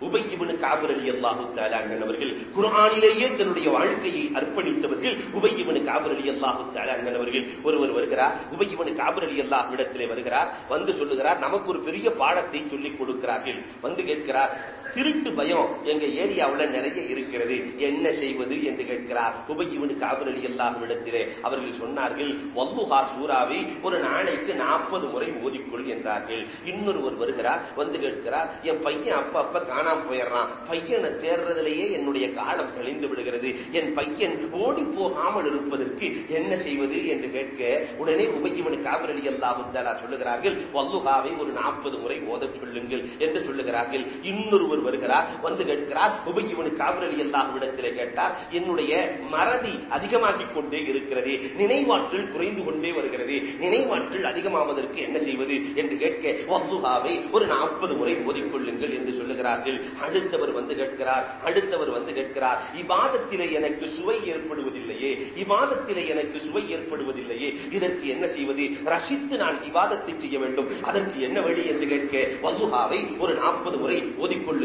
உபையிபனு காபர் அலி அல்லாஹு தாலாங்கன் அவர்கள் குரானிலேயே தன்னுடைய வாழ்க்கையை அர்ப்பணித்தவர்கள் உபையிபனு காபர் அலி அல்லாஹு தாலாங்கன் அவர்கள் ஒருவர் வருகிறார் உபையிபனு காபர் அலி அல்லாஹ் இடத்திலே வருகிறார் வந்து சொல்லுகிறார் நமக்கு ஒரு பெரிய பாடத்தை சொல்லிக் கொடுக்கிறார்கள். வந்து கேட்கிறார் திருட்டு பயம் எங்க ஏரியாவுல நிறைய இருக்கிறது. என்ன செய்வது என்று கேட்கிறார். உபயிவனு காபர் அலி அல்லாஹ் இடத்திலே அவர்கள் சொன்னார்கள் வல்லுஹா சூறாவை ஒரு நாளைக்கு நாற்பது முறை ஓதிக்கொள் என்றார்கள். இன்னொருவர் வருகிறார் வந்து கேட்கிறார் என் பையன் அப்ப அப்ப காணாம போயிடுறான். பையனை தேர்றதுலேயே என்னுடைய காலம் கழிந்து விடுகிறது. என் பையன் ஓடி போகாமல் இருப்பதற்கு என்ன செய்வது? என்று கேட்க உடனே உபயிவனு காபர் அலி அல்லாஹு சொல்லுகிறார்கள் வல்லுஹாவை ஒரு நாற்பது முறை ஓதச் சொல்லுங்கள் என்று சொல்லுகிறார்கள். இன்னொருவர் வருகிறார் வந்து கேட்கிறார். உபயிவனு காவிரலி அலி கேட்டார் என்னுடைய மறதி அதிகமாகிக் கொண்டே இருக்கிறது நினைவாற்றல் குறைந்து கொண்டே வருகிறது நினைவாற்றல் அதிகமாவதற்கு என்ன செய்வது? என்று கேட்க வல்லுஹாவை ஒரு நாற்பது முறை ஓதிக்கொள்ளுங்கள் என்று சொல்லுகிறார்கள். அடுத்தவர் வந்து கேட்கிறார் அடுத்தவர் வந்து கேட்கிறார். இவாதத்திலே எனக்கு சுவை ஏற்படுவதில்லையே இவாதத்திலே எனக்கு சுவை ஏற்படுவதில்லையே இதற்கு என்ன செய்வது? ரசித்து நான் இவாதத்தை செய்ய வேண்டும். அதற்கு என்ன வழி? என்று கேட்க வல்லுஹாவை ஒரு நாற்பது முறை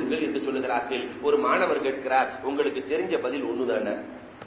ஓதிக்கொள்ளுங்கள் என்று சொல்லுகிறார்கள். ஒரு மாணவர் கேட்கிறார் உங்களுக்கு தெரிஞ்ச பதில் ஒண்ணுதானே?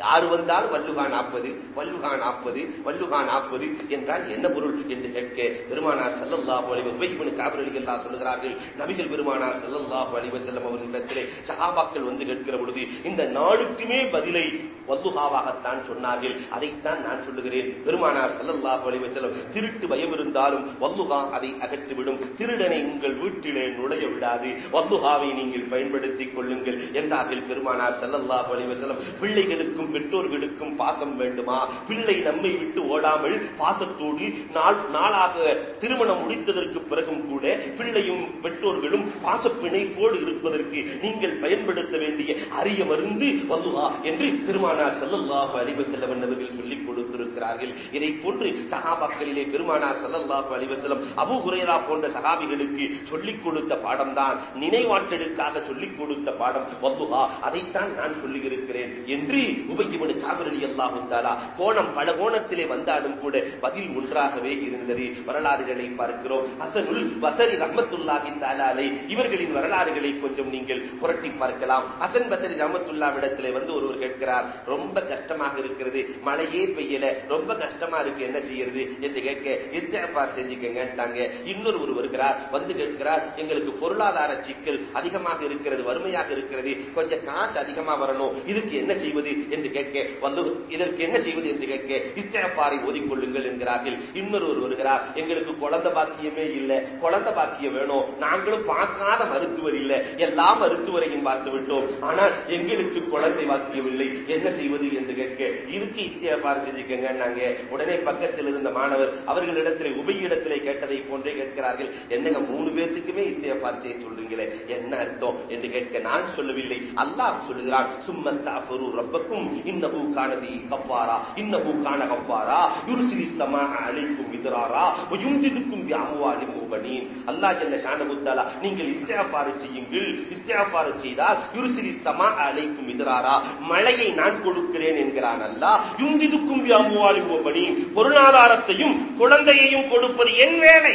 யாரு வந்தால் வல்லுகா நாற்பது வல்லுகா நாற்பது வல்லுகா நாற்பது என்றால் என்ன பொருள் என்று கேட்க பெருமானார் செல்லல்லாஹு அலைவ உபயிபனு காபிரலி எல்லாம் சொல்லுகிறார்கள் நபிகள் பெருமானார் செல்லல்லாஹு அலைவ செல்லம் அவர்களிடத்திலே சகாபாக்கள் வந்து கேட்கிற பொழுது இந்த நாளுக்குமே பதிலை வல்லுகாவாகத்தான் சொன்னார்கள். அதைத்தான் நான் சொல்லுகிறேன். பெருமானார் செல்லல்லாஹு அலைவ செல்லம் திருட்டு பயம் இருந்தாலும் வல்லுகா அதை அகற்றிவிடும். திருடனை உங்கள் வீட்டிலே நுழைய விடாது. வல்லுகாவை நீங்கள் பயன்படுத்திக் கொள்ளுங்கள் என்றார்கள் பெருமானார் செல்லல்லாஹு அலைவ செல்லம் பிள்ளைகளுக்கும் பெற்றோருக்கும் பெற்றோர்களுக்கும் பாசம் வேண்டுமா? பிள்ளை நம்மை விட்டு ஓடாமல் பாசத்தோடு நாள் நாளாக திருமணம் முடித்ததற்கு பிறகும் கூட பிள்ளையும் பெற்றோர்களும் பாசப்பிணைப்போடு இருப்பதற்கு நீங்கள் பயன்படுத்த வேண்டிய அரிய மருந்து வல்லுவா என்று பெருமானார் செல்லல்லாஹு அலிவ செல்லவன் அவர்கள் சொல்லிக் கொடுத்திருக்கிறார்கள். இதை போன்று சகாபாக்களிலே பெருமானார் செல்லல்லாஹு அலிவ செல்லம் அபு குரேரா போன்ற சகாபிகளுக்கு சொல்லிக் கொடுத்த பாடம்தான் நினைவாற்றலுக்காக சொல்லிக் கொடுத்த பாடம் வல்லுவா அதைத்தான் நான் சொல்லியிருக்கிறேன் என்று உபய்யமனு காவிரலி அல்லாஹு தாலா கோணம் பல கோணத்திலே வந்தாலும் கூட பதில் ஒன்றாகவே இருந்தது. வரலாறுகளை பார்க்கிறோம். ஹசனுல் வசரி ரஹமத்துல்லாஹி தாலாலை இவர்களின் வரலாறுகளை கொஞ்சம் நீங்கள் புரட்டி பார்க்கலாம். ஹசன் பசரி ரஹமத்துல்லாவிடத்திலே வந்து ஒருவர் கேட்கிறார் ரொம்ப கஷ்டமாக இருக்கிறது மழையே பெய்யல ரொம்ப கஷ்டமா இருக்கு என்ன செய்யறது? என்று கேட்க இஸ்திஃபார் செஞ்சுக்கங்கன்ட்டாங்க. இன்னொரு ஒரு வருகிறார் வந்து கேட்கிறார் எங்களுக்கு பொருளாதார சிக்கல் அதிகமாக இருக்கிறது வறுமையாக இருக்கிறது கொஞ்சம் காசு அதிகமா வரணும் இதுக்கு என்ன செய்வது? என்று கேட்க வந்து இதற்கு என்ன செய்வது? என்று கேட்க இஸ்திஃபாரை ஓதிக்கொள்ளுங்கள் என்கிறார்கள். இன்னொருவர் வருகிறார் எங்களுக்கு குழந்தை பாக்கியமே இல்லை இல்லை. குழந்தை பாக்கியம் வேணும். நாங்களும் பார்க்காத மருத்துவர் இல்லை. எல்லா மருத்துவரையும் பார்த்து விட்டோம். ஆனால் எங்களுக்கு குழந்தை பாக்கியம் இல்லை. என்ன செய்வது என்று கேட்க இதுக்கு இஸ்தியாபாரம் செஞ்சுக்கங்க நாங்க. உடனே பக்கத்தில் இருந்த மாணவர் அவர்களிடத்திலே உபயிடத்திலே கேட்டதை போன்றே கேட்கிறார்கள். என்னங்க மூணு பேர்த்துக்குமே இஸ்தியாபார் செய்ய சொல்றீங்களே? என்ன அர்த்தம் என்று கேட்க நான் சொல்லவில்லை. அல்லாஹ் சொல்லுகிறான் சும்மஸ்தாஃபரு ரப்பக்கும் இன்னஹு கானபி கஃபாரா இன்னஹு காண கஃபாரா யுர்சிலி ஸமா அலைக்கும் மிதராரா வயும்திதுக்கும் வியாமுவாலிம் முபனீன் அல்லாஹ் ஜல்ல ஷானஹு நீங்கள் இஸ்திஃபார் செய்யுங்கள். இஸ்திஃபார் செய்தால் யுர்சிலி ஸமா அலைக்கும் மிதராரா மழையை நான் கொடுக்கிறேன் என்கிறான் அல்லாஹ். யுந்திதுக்கும் பிஅம்வாலி முபனீன் பொருளாதாரத்தையும் குழந்தையையும் கொடுப்பது என் வேலை.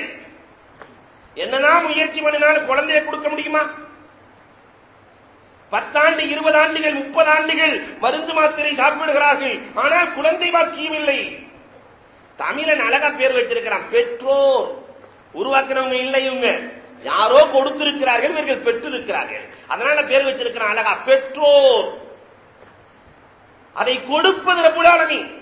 என்னதான் முயற்சி பண்ணினாலும் குழந்தையை கொடுக்க முடியுமா? பத்தாண்டு இருபது ஆண்டுகள் முப்பது ஆண்டுகள் மருந்து மாத்திரை சாப்பிடுகிறார்கள். ஆனால் குழந்தை வாக்கியம் இல்லை. தமிழன் அழகா பேர் வச்சிருக்கிறான். பெற்றோர். உருவாக்குறவங்க இல்லை இவங்க. யாரோ கொடுத்திருக்கிறார்கள் இவர்கள் பெற்றிருக்கிறார்கள். அதனால பேர் வச்சிருக்கிறான் அழகா. பெற்றோர். அதை கொடுப்பது ரபுலாலமி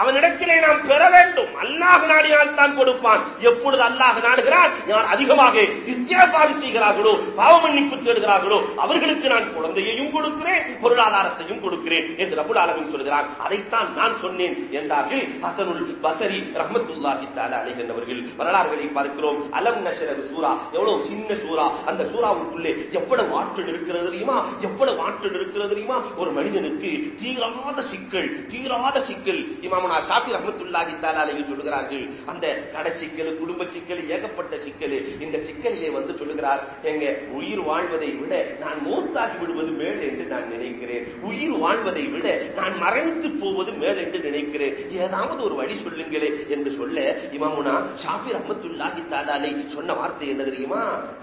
அவனிடத்திலே நாம் பெற வேண்டும். அல்லாஹ் நாடினால் தான் கொடுப்பான். எப்பொழுது அல்லாஹ் நாடுகிறான்? யார் அதிகமாக இத்தியாசாரி செய்கிறார்களோ பாவ மன்னிப்பு தேடுகிறார்களோ அவர்களுக்கு நான் குழந்தையையும் கொடுக்கிறேன் பொருளாதாரத்தையும் கொடுக்கிறேன் என்று ரபுல் ஆலமின் சொல்கிறான் அதைத்தான் நான் சொன்னேன் என்றார்கள் ஹசனுல் பசரி ரஹமத்துல்லாஹி தாலா அலைகின்றவர்கள் வரலாறுகளை பார்க்கிறோம். அலம் நஷரது சூரா. எவ்வளவு சின்ன சூரா. அந்த சூறாவுக்குள்ளே எவ்வளவு ஆற்றல் இருக்கிறது தெரியுமா? எவ்வளவு ஆற்றல் இருக்கிறது தெரியுமா? ஒரு மனிதனுக்கு தீராத சிக்கல் தீராத சிக்கல். இமாம் இமாமனா ஷாஃபி ரஹமத்துல்லாஹி தாலாலையும் சொல்லுகிறார்கள். அந்த கடை சிக்கல் குடும்ப சிக்கல் ஏகப்பட்ட சிக்கல் இந்த சிக்கலிலே வந்து சொல்லுகிறார் எங்க உயிர் வாழ்வதை விட நான் மூத்தாகி விடுவது மேல் என்று நான் நினைக்கிறேன். உயிர் வாழ்வதை விட நான் மரணித்து போவது மேல் என்று நினைக்கிறேன். ஏதாவது ஒரு வழி சொல்லுங்களே என்று சொல்ல இமாமுனா ஷாஃபி ரஹமத்துல்லாஹி தாலாலை சொன்ன வார்த்தை என்ன தெரியுமா?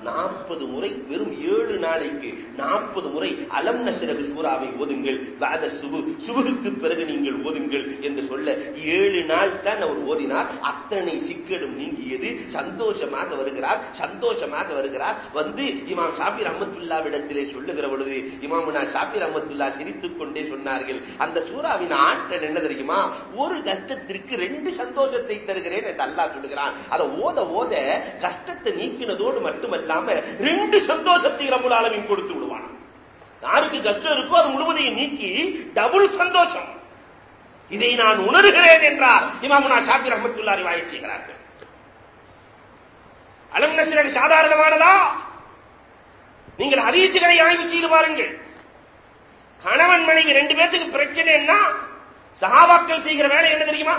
நாற்பது முறை வெறும் ஏழு நாளைக்கு நாற்பது முறை அலம் நசரகு சூறாவை ஓதுங்கள். பாத சுபு சுபுகுக்கு பிறகு நீங்கள் ஓதுங்கள் என்று சொல்ல ஏழு நாள் தான் அவர் ஓதினார். அத்தனை சிக்கலும் நீங்கியது. சந்தோஷமாக வருகிறார். சந்தோஷமாக வருகிறார். வந்து இமாம் ஷாபி ரஹமத்துல்லாவிடத்திலே சொல்லுகிற பொழுது இமாமுனா ஷாபி ரஹமத்துல்லா சிரித்துக் கொண்டே சொன்னார்கள் அந்த சூறாவின் ஆற்றல் என்ன தெரியுமா? ஒரு கஷ்டத்திற்கு ரெண்டு சந்தோஷத்தை தருகிறேன் என்று அல்லாஹ் சொல்லுகிறான். அதை ஓத ஓத கஷ்டத்தை நீக்கினதோடு மட்டுமல்லாம ரெண்டு சந்தோஷத்தை ரபுல் ஆலமின் கொடுத்து விடுவான் யாருக்கு கஷ்டம் இருக்கோ அது முழுவதையும் நீக்கி டபுள் சந்தோஷம். இதை நான் உணர்கிறேன் என்றார். இமாமுனா ஷாபி ரஹமத்துல்லா ரிவாயத் செய்கிறார்கள். அலம் நசிரக சாதாரணமானதா? நீங்கள் ஹதீசுகளை ஆய்வு செய்து பாருங்கள். கணவன் மனைவி ரெண்டு பேர்த்துக்கு பிரச்சனைன்னா சகாபாக்கள் செய்கிற வேலை என்ன தெரியுமா?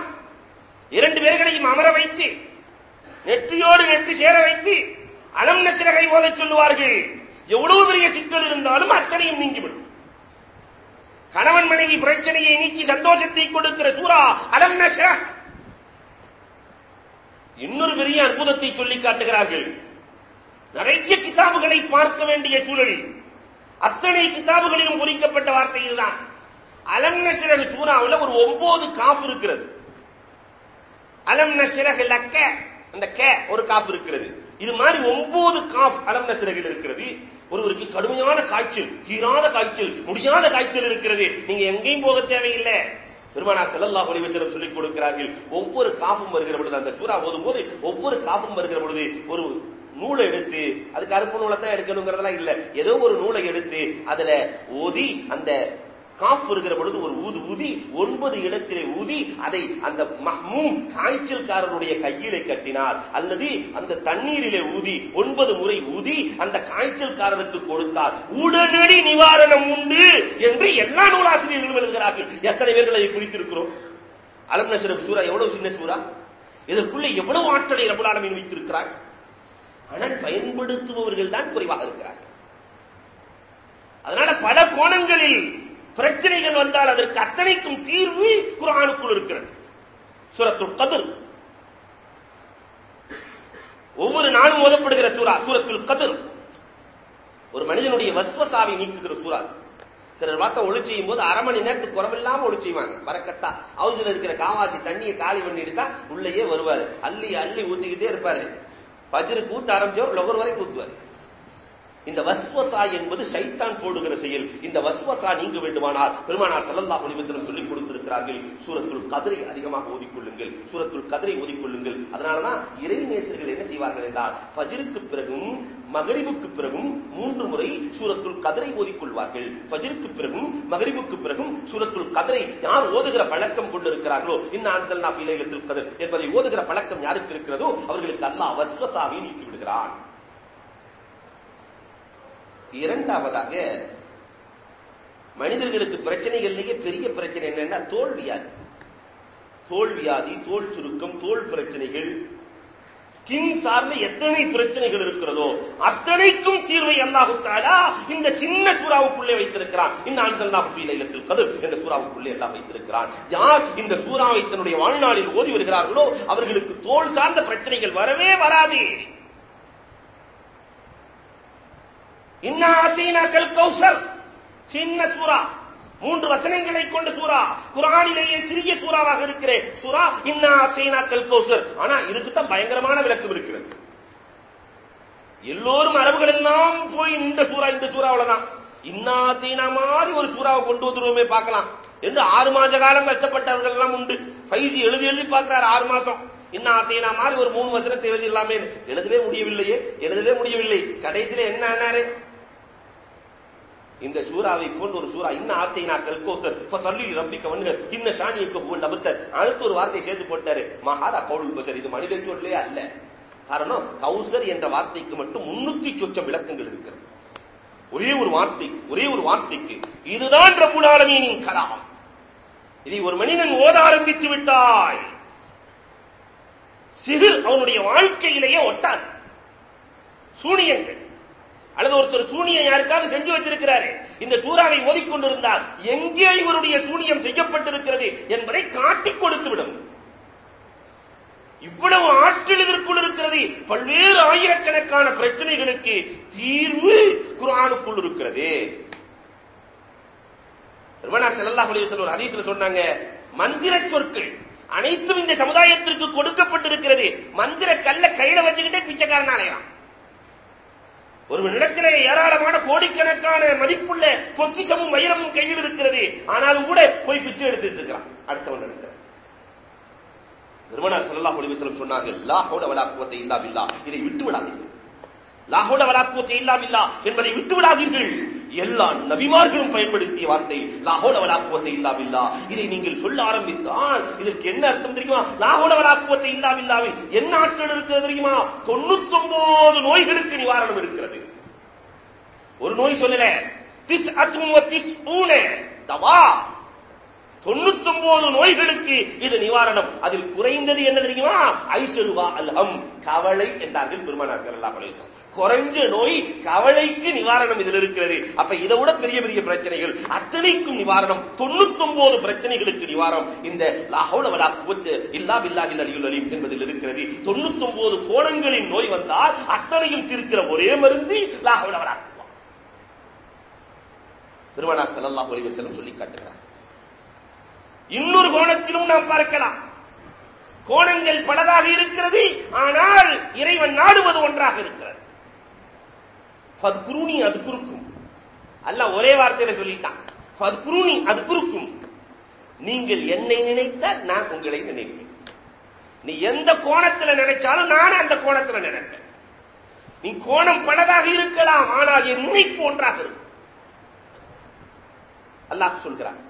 இரண்டு பேர்களையும் அமர வைத்து நெற்றியோடு நெற்றி சேர வைத்து அலம் நசிரகை ஓதச் சொல்லுவார்கள். எவ்வளவு பெரிய சிக்கல் இருந்தாலும் அத்தனையும் நீங்கிவிடும். கணவன் மனைவி பிரச்சனையை நீக்கி சந்தோஷத்தை கொடுக்கிற சூரா அலம் இன்னொரு பெரிய அற்புதத்தை சொல்லி காட்டுகிறார்கள். நிறைய கிதாபுகளை பார்க்க வேண்டிய சூழலில் அத்தனை கிதாபுகளிலும் பொறிக்கப்பட்ட வார்த்தை இதுதான். அலம் நசிரகு சூறாவில் ஒரு ஒன்பது காப்பு இருக்கிறது. அலம் நசிரகு லக்க அந்த கே ஒரு காப்பு இருக்கிறது. இது மாதிரி ஒன்பது காஃப் அலம் நசிரகில் இருக்கிறது. ஒருவருக்கு கடுமையான காய்ச்சல் தீராத காய்ச்சல் முடியாத காய்ச்சல் இருக்கிறது. நீங்க எங்கேயும் போக தேவையில்லை. பெருமானா செல்லல்லா ஒளிவசலம் சொல்லிக் கொடுக்கிறார்கள். ஒவ்வொரு காப்பும் வருகிற பொழுது அந்த சூறா ஓதும் போது ஒவ்வொரு காப்பும் வருகிற பொழுது ஒரு நூலை எடுத்து அது கருப்பு நூலை தான் எடுக்கணுங்கிறதெல்லாம் இல்ல. ஏதோ ஒரு நூலை எடுத்து அதுல ஓதி அந்த காஃப் இருக்கிற பொழுது ஒரு ஊது ஊதி ஒன்பது இடத்திலே ஊதி அதை அந்த மஹ்மூம் காய்ச்சல்காரனுடைய கையிலே கட்டினார். அல்லது அந்த தண்ணீரிலே ஊதி ஒன்பது முறை ஊதி அந்த காய்ச்சல்காரருக்கு கொடுத்தார். உடனடி நிவாரணம் உண்டு என்று எல்லா நூலாசிரியர்களும் எழுதுகிறார்கள். எத்தனை பேர்கள் அதை குறித்திருக்கிறோம் அலம் சூரா எவ்வளவு சின்ன சூரா? இதற்குள்ளே எவ்வளவு ஆற்றலை ரபுலாலமின் வைத்திருக்கிறார்? ஆனால் பயன்படுத்துபவர்கள் தான் குறைவாக இருக்கிறார்கள். அதனால பல கோணங்களில் பிரச்சனைகள் வந்தால் அதற்கு அத்தனைக்கும் தீர்வு குரானுக்குள் இருக்கிறது. சூரத்துல் கதிர். ஒவ்வொரு நாளும் ஓதப்படுகிற சூரா சூரத்துல் கதிர். ஒரு மனிதனுடைய வஸ்வசாவை நீக்குகிற சூறா சிலர் பார்த்தா ஒளி செய்யும் போது அரை மணி நேரத்துக்கு குறவில்லாம ஒளி செய்வாங்க. வரக்கத்தா ஹவுஸ்ல இருக்கிற காவாசி தண்ணியை காலி பண்ணிட்டு உள்ளேயே வருவாரு. அள்ளி அள்ளி ஊத்திக்கிட்டே இருப்பாரு. பஜருக்கு ஊத்த ஆரம்பிச்சவர் லொகர் வரைக்கும் ஊத்துவாரு. இந்த வஸ்வசா என்பது சைத்தான் போடுகிற செயல். இந்த வஸ்வசா நீங்க வேண்டுமானால் பெருமானார் சல்லல்லாஹு அலைஹி சொல்லிக் கொடுத்திருக்கிறார்கள் சூரத்துள் கதிரை அதிகமாக ஓதிக்கொள்ளுங்கள் சூரத்துள் கதிரை ஓதிக்கொள்ளுங்கள். அதனாலதான் இறை நேசர்கள் என்ன செய்வார்கள் என்றால் ஃபஜ்ருக்கு பிறகும் மகரிவுக்கு பிறகும் மூன்று முறை சூரத்துள் கதிரை ஓதிக்கொள்வார்கள். ஃபஜ்ருக்கு பிறகும் மகரிவுக்கு பிறகும் சூரத்துள் கதிரை யார் ஓதுகிற பழக்கம் கொண்டிருக்கிறார்களோ இன்ன நான் பிலைலத்தில் கதிர் என்பதை ஓதுகிற பழக்கம் யாருக்கு இருக்கிறதோ அவர்களுக்கு அல்லாஹ் வஸ்வசாவை நீக்கி விடுகிறான் இரண்டாவதாக மனிதர்களுக்கு பிரச்சனைகள்லயே பெரிய பிரச்சனை என்னன்னா தோல்வியாதி தோல்வியாதி தோல் சுருக்கம் தோல் பிரச்சனைகள். ஸ்கின் சார்ந்த எத்தனை பிரச்சனைகள் இருக்கிறதோ அத்தனைக்கும் தீர்வை அல்லாஹு தாலா இந்த சின்ன சூறாவுக்குள்ளே வைத்திருக்கிறான். இந்த ஆண்கள் இல்லத்தில் கதிர் என்ற சூறாவுக்குள்ளே எல்லாம் வைத்திருக்கிறான். யார் இந்த சூறாவை தன்னுடைய வாழ்நாளில் ஓதி வருகிறார்களோ அவர்களுக்கு தோல் சார்ந்த பிரச்சனைகள் வரவே வராது. இன்னாத்தீனாக்கள் கௌசர். சின்ன சூரா மூன்று வசனங்களை கொண்ட சூரா குரானிலேயே சிறிய சூறாவாக இருக்கிற. சூரா இன்னா அத்தீனாக்கள் கௌசர். ஆனா இதுக்குத்தான் பயங்கரமான விளக்கம் இருக்கிறது. எல்லோரும் அரபுகள் எல்லாம் போய் இந்த சூறா இந்த சூறாவில அவ்வளவுதான். இன்னாத்தீனா மாதிரி ஒரு சூறாவை கொண்டு வந்துருவோமே பார்க்கலாம். என்று ஆறு மாச காலம் கஷ்டப்பட்டவர்கள் எல்லாம் உண்டு. ஃபைசி எழுதி எழுதி பார்க்கிறார் ஆறு மாசம். இன்னும் அத்தையனா மாதிரி ஒரு மூணு வசனத்தை எழுதி இல்லாமே எழுதவே முடியவில்லையே. எழுதவே முடியவில்லை. கடைசியில என்ன ஆனாரு? இந்த சூறாவை போன்ற ஒரு சூறா இன்ன ஆத்தைனாக்கள் கோசர் இப்ப சொல்லி ரப்பிக்க வண்ணுகள் இன்ன ஷானியுக்கு புகழ் நபுத்தர் அடுத்து ஒரு வார்த்தை சேர்த்து போட்டாரு மகாதா கவுல் பசர் இது மனித சொல்லே அல்ல. காரணம் கௌசர் என்ற வார்த்தைக்கு மட்டும் முன்னூத்தி சொச்சம் விளக்கங்கள் இருக்கிறது. ஒரே ஒரு வார்த்தைக்கு ஒரே ஒரு வார்த்தைக்கு இதுதான் ரபுல் ஆலமீனின் கலாம். இதை ஒரு மனிதன் ஓத ஆரம்பித்து விட்டாய் சிறு அவனுடைய வாழ்க்கையிலேயே ஒட்டாது. சூனியங்கள். அல்லது ஒருத்தர் சூனியம் யாருக்காவது செஞ்சு வச்சிருக்கிறாரு. இந்த சூறாவை ஓதிக்கொண்டிருந்தால் எங்கே இவருடைய சூனியம் செய்யப்பட்டிருக்கிறது என்பதை காட்டிக் கொடுத்துவிடும். இவ்வளவு ஆற்றல் இதற்குள் இருக்கிறது. பல்வேறு ஆயிரக்கணக்கான பிரச்சனைகளுக்கு தீர்வு குரானுக்குள் இருக்கிறது. பெருமனார் செல்லல்லா அலைவசல் ஒரு ஹதீஸ்ல சொன்னாங்க மந்திர சொற்கள் அனைத்தும் இந்த சமுதாயத்திற்கு கொடுக்கப்பட்டிருக்கிறது. மந்திர கல்ல கையில வச்சுக்கிட்டே பிச்சைக்காரன் ஒரு நிலத்திலே ஏராளமான கோடிக்கணக்கான மதிப்புள்ள பொக்கிஷமும் வைரமும் கையில் இருக்கிறது. ஆனாலும் கூட போய் பிச்சை எடுத்துட்டு இருக்கிறான். அடுத்தவன் எடுக்க நிறுவனர் சல்லா ஒளிவசலம் சொன்னார்கள் லாஹோட வலாக்குவத்தை இல்லா இல்லா இதை விட்டு விடாதீர்கள் லாகோட வலாக்குவத்தை இல்லா இல்லா என்பதை விட்டு விடாதீர்கள் எல்லா நபிமார்களும் பயன்படுத்திய வார்த்தை லாஹோட வலாக்குவத்தை இல்லாவில்லா இதை நீங்கள் சொல்ல ஆரம்பித்தால் இதற்கு என்ன அர்த்தம் தெரியுமா? லாஹோட வலாக்குவத்தை இல்லா என்ன ஆற்றல் இருக்கிறது தெரியுமா? தொண்ணூத்தி ஒன்பது நோய்களுக்கு நிவாரணம் இருக்கிறது. ஒரு நோய் சொல்லல. திஸ் அத்தும் திஸ் தவா. தொண்ணூத்தி ஒன்பது நோய்களுக்கு இது நிவாரணம். அதில் குறைந்தது என்ன தெரியுமா? ஐசருவா அல்ஹம். கவலை என்றார்கள் பெருமானார் செல்லா பழைய குறைஞ்ச நோய் கவலைக்கு நிவாரணம் இதில் இருக்கிறது. அப்ப இதை விட பெரிய பெரிய பிரச்சனைகள் அத்தனைக்கும் நிவாரணம் தொண்ணூத்தி ஒன்பது பிரச்சனைகளுக்கு நிவாரணம் இந்த லாஹோட வலா குவத்து இல்லா பில்லாஹில் அலியுல் அலிம் என்பதில் இருக்கிறது. தொண்ணூத்தி ஒன்பது கோணங்களின் நோய் வந்தால் அத்தனையும் தீர்க்கிற ஒரே மருந்து லாஹோட வலா திருமணார் செல்லல்லா ஒளிவ செல்லும் சொல்லி காட்டுகிறார். இன்னொரு கோணத்திலும் நாம் பார்க்கலாம். கோணங்கள் பலதாக இருக்கிறது ஆனால் இறைவன் நாடுவது ஒன்றாக இருக்கிறது. ஃபத்குருனி அது குறுக்கும். அல்ல ஒரே வார்த்தையில சொல்லிட்டான். ஃபத்குருனி அது குறுக்கும். நீங்கள் என்னை நினைத்தால் நான் உங்களை நினைப்பேன். நீ எந்த கோணத்துல நினைச்சாலும் நான் அந்த கோணத்துல நினைப்பேன். நீ கோணம் பலதாக இருக்கலாம் ஆனால் என் முனை ஒன்றாக இருக்கும். அல்லாஹ் சொல்கிறான்.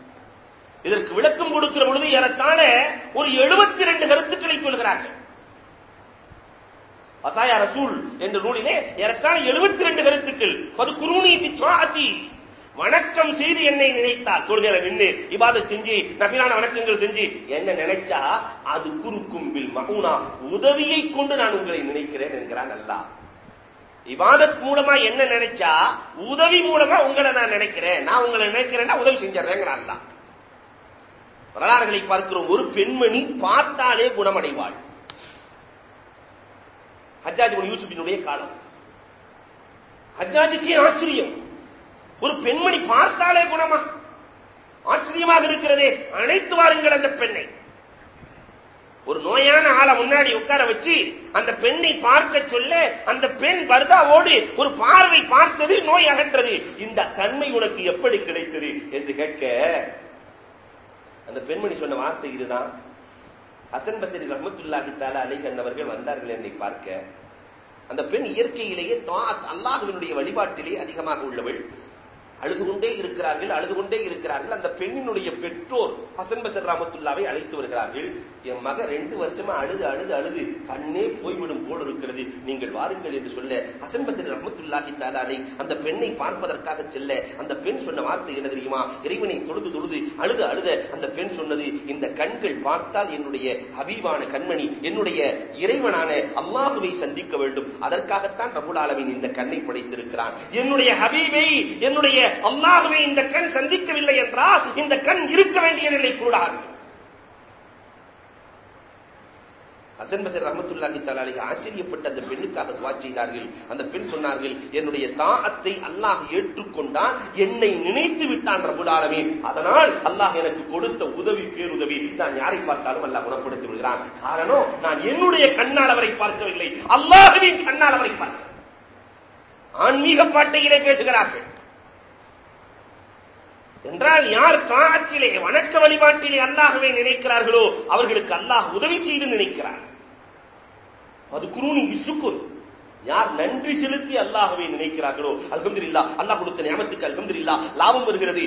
இதற்கு விளக்கம் கொடுக்கிற பொழுது ஏறத்தாழ ஒரு எழுபத்தி ரெண்டு கருத்துக்களை சொல்கிறார்கள். வசாயா ரசூல் என்ற நூலிலே ஏறத்தாழ எழுபத்தி ரெண்டு கருத்துக்கள். பது குருணி வணக்கம் செய்து என்னை நினைத்தால். தொழுகையில நின்று இபாத செஞ்சு நபிலான வணக்கங்கள் செஞ்சு என்ன நினைச்சா? அது குறுக்கும் பில் மகூனா. உதவியை கொண்டு நான் உங்களை நினைக்கிறேன் என்கிறான் அல்லா. இவாதத் மூலமா என்ன நினைச்சா? உதவி மூலமா உங்களை நான் நினைக்கிறேன். நான் உங்களை நினைக்கிறேன்னா உதவி செஞ்சிடறேங்கிறான் வரலாறுகளை பார்க்கிறோம். ஒரு பெண்மணி பார்த்தாலே குணமடைவாள். ஹஜ்ஜாஜ் யூசுஃபினுடைய காலம். ஹஜ்ஜாஜுக்கே ஆச்சரியம். ஒரு பெண்மணி பார்த்தாலே குணமா? ஆச்சரியமாக இருக்கிறதே. அழைத்து வாருங்கள் அந்த பெண்ணை. ஒரு நோயான ஆளை முன்னாடி உட்கார வச்சு அந்த பெண்ணை பார்க்க சொல்ல அந்த பெண் வருதாவோடு ஒரு பார்வை பார்த்தது நோய் அகன்றது. இந்த தன்மை உனக்கு எப்படி கிடைத்தது? என்று கேட்க அந்த பெண்மணி சொன்ன வார்த்தை இதுதான். ஹசன் பசரி ரஹமத்துல்லாஹி தாலா அலிகன் அவர்கள் வந்தார்கள் என்னை பார்க்க. அந்த பெண் இயற்கையிலேயே அல்லாஹுவினுடைய வழிபாட்டிலே அதிகமாக உள்ளவள். அழுது கொண்டே இருக்கிறார்கள் அழுது கொண்டே இருக்கிறார்கள். அந்த பெண்ணினுடைய பெற்றோர் ஹசன் பசர் ராமத்துல்லாவை அழைத்து வருகிறார்கள். என் மக ரெண்டு வருஷமா அழுது அழுது அழுது கண்ணே போய்விடும் போல் இருக்கிறது. நீங்கள் வாருங்கள் என்று சொல்ல ஹசன் பசர் ரஹமத்துல்லாஹி தாலாலை அந்த பெண்ணை பார்ப்பதற்காக செல்ல அந்த பெண் சொன்ன வார்த்தை என்ன தெரியுமா? இறைவனை தொழுது தொழுது அழுது அழுத அந்த பெண் சொன்னது இந்த கண்கள் பார்த்தால் என்னுடைய ஹபீபான கண்மணி என்னுடைய இறைவனான அல்லாஹுவை சந்திக்க வேண்டும். அதற்காகத்தான் ரபுல் ஆலமின் இந்த கண்ணை படைத்திருக்கிறான். என்னுடைய ஹபீபை என்னுடைய அல்லாஹுவை இந்த கண் சந்திக்கவில்லை என்றால் இந்த கண் இருக்க வேண்டிய நிலை கூடாது. ஹசன் பசர் ரஹமத்துல்லாஹி தலாலி ஆச்சரியப்பட்டு அந்த பெண்ணுக்காக துவா செய்தார்கள். அந்த பெண் சொன்னார்கள் என்னுடைய தாகத்தை அல்லாஹ் ஏற்றுக்கொண்டான் என்னை நினைத்து விட்டான் ரபுலாலமே அதனால் அல்லாஹ் எனக்கு கொடுத்த உதவி பேருதவி நான் யாரை பார்த்தாலும் அல்லாஹ் குணப்படுத்தி விடுகிறான். காரணம் நான் என்னுடைய கண்ணால் அவரை பார்க்கவில்லை. அல்லாஹுவின் கண்ணால் அவரை பார்க்க. ஆன்மீக பாட்டையிலே பேசுகிறார்கள். என்றால் யார் தாத்திலே வணக்க வழிபாட்டிலே அல்லாகவே நினைக்கிறார்களோ அவர்களுக்கு அல்லாஹ் உதவி செய்து நினைக்கிறார் அது குருணி விசுக்குர். யார் நன்றி செலுத்தி அல்லாகவே நினைக்கிறார்களோ இல்லா அல்லாஹ் கொடுத்த நியமத்துக்கு இல்லா லாபம் வருகிறது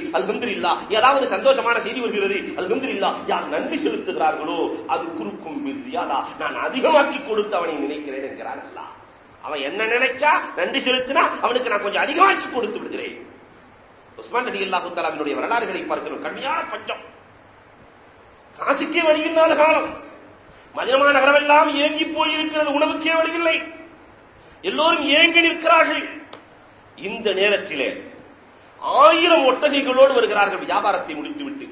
இல்லா ஏதாவது சந்தோஷமான செய்தி வருகிறது இல்லா யார் நன்றி செலுத்துகிறார்களோ அது குறுக்கும் நான் அதிகமாக்கி கொடுத்து அவனை நினைக்கிறேன் என்கிறான் அல்லா அவன் என்ன நினைச்சா நன்றி செலுத்தினா அவனுக்கு நான் கொஞ்சம் அதிகமாக்கி கொடுத்து விடுகிறேன். உஸ்மான் அடி அல்லாஹு தலாவினுடைய வரலாறுகளை பார்க்கிறோம். கடுமையான பஞ்சம். காசிக்கே வழியில்லாத காலம். மதினமா நகரமெல்லாம் ஏங்கி போயிருக்கிறது. உணவுக்கே வழியில்லை. எல்லோரும் ஏங்கி நிற்கிறார்கள். இந்த நேரத்திலே ஆயிரம் ஒட்டகைகளோடு வருகிறார்கள் வியாபாரத்தை முடித்துவிட்டு.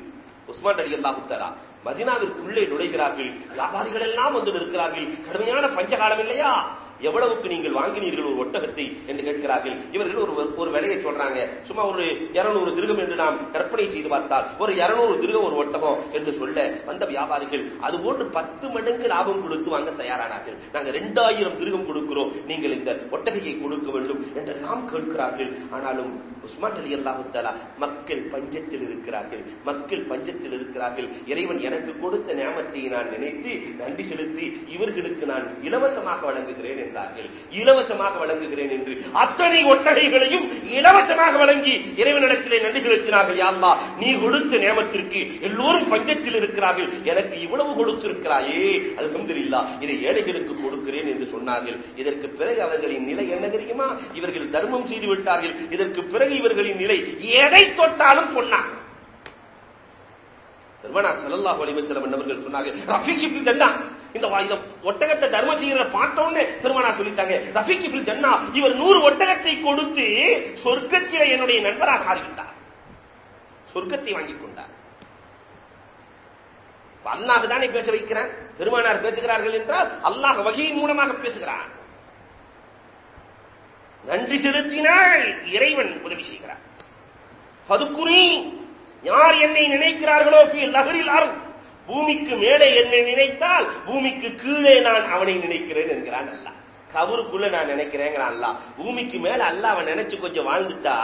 உஸ்மான் அடி அல்லாஹு தலா மதினாவிற்குள்ளே நுழைகிறார்கள். வியாபாரிகள் எல்லாம் வந்து நிற்கிறார்கள். கடுமையான பஞ்சகாலம் இல்லையா? எவ்வளவுக்கு நீங்கள் வாங்கினீர்கள் ஒரு ஒட்டகத்தை என்று கேட்கிறார்கள். இவர்கள் ஒரு ஒரு விலையை சொல்றாங்க. சும்மா ஒரு இருநூறு திருகம் என்று நாம் கற்பனை செய்து பார்த்தால் ஒரு இருநூறு திருகம் ஒரு ஒட்டகம் என்று சொல்ல வந்த வியாபாரிகள் அது போன்று பத்து மடங்கு லாபம் கொடுத்து வாங்க தயாரானார்கள். நாங்கள் இரண்டாயிரம் திருகம் கொடுக்கிறோம். நீங்கள் இந்த ஒட்டகையை கொடுக்க வேண்டும் என்று நாம் கேட்கிறார்கள். ஆனாலும் உஸ்மான் அலி அல்லாஹுத்தாலா மக்கள் பஞ்சத்தில் இருக்கிறார்கள். மக்கள் பஞ்சத்தில் இருக்கிறார்கள். இறைவன் எனக்கு கொடுத்த ஞாபகத்தை நான் நினைத்து நன்றி செலுத்தி இவர்களுக்கு நான் இலவசமாக வழங்குகிறேன் என்றார்கள் இலவசமாக வழங்குகிறேன் என்று அத்தனை ஒட்டகைகளையும் இலவசமாக வழங்கி இறைவனிடத்திலே நன்றி செலுத்தினார்கள். யாருலா நீ கொடுத்த நேமத்திற்கு எல்லோரும் பஞ்சத்தில் இருக்கிறார்கள். எனக்கு இவ்வளவு கொடுத்திருக்கிறாயே. அல்ஹம்துலில்லா இதை ஏழைகளுக்கு கொடுக்கிறேன் என்று சொன்னார்கள். இதற்கு பிறகு அவர்களின் நிலை என்ன தெரியுமா? இவர்கள் தர்மம் செய்து விட்டார்கள். இதற்கு பிறகு இவர்களின் நிலை எதை தொட்டாலும் பொன்னா பெருமானார் சல்லல்லாஹு அலைஹி வஸல்லம் அவர்கள் சொன்னார்கள் ரஃபீக் இப்னு இந்த இந்த ஒட்டகத்தை தர்மம் செய்யறத பார்த்த உடனே பெருமானார் சொல்லிட்டாங்க ரஃபீக் இப்னு ஜன்னா இவர் நூறு ஒட்டகத்தை கொடுத்து சொர்க்கத்திலே என்னுடைய நண்பராக மாறிவிட்டார். சொர்க்கத்தை வாங்கிக் கொண்டார். அல்லாஹ் தானே பேச வைக்கிறேன். பெருமானார் பேசுகிறார்கள் என்றால் அல்லாஹ் வகையின் மூலமாக பேசுகிறான். நன்றி செலுத்தினால் இறைவன் உதவி செய்கிறார் பதுக்குனி யார் என்னை நினைக்கிறார்களோ லகரில் பூமிக்கு மேலே என்னை நினைத்தால் பூமிக்கு கீழே நான் அவனை நினைக்கிறேன் என்கிறான் அல்லா கவருக்குள்ள நான் நினைக்கிறேங்கிறான் அல்லா பூமிக்கு மேல அல்ல அவன் நினைச்சு கொஞ்சம் வாழ்ந்துட்டா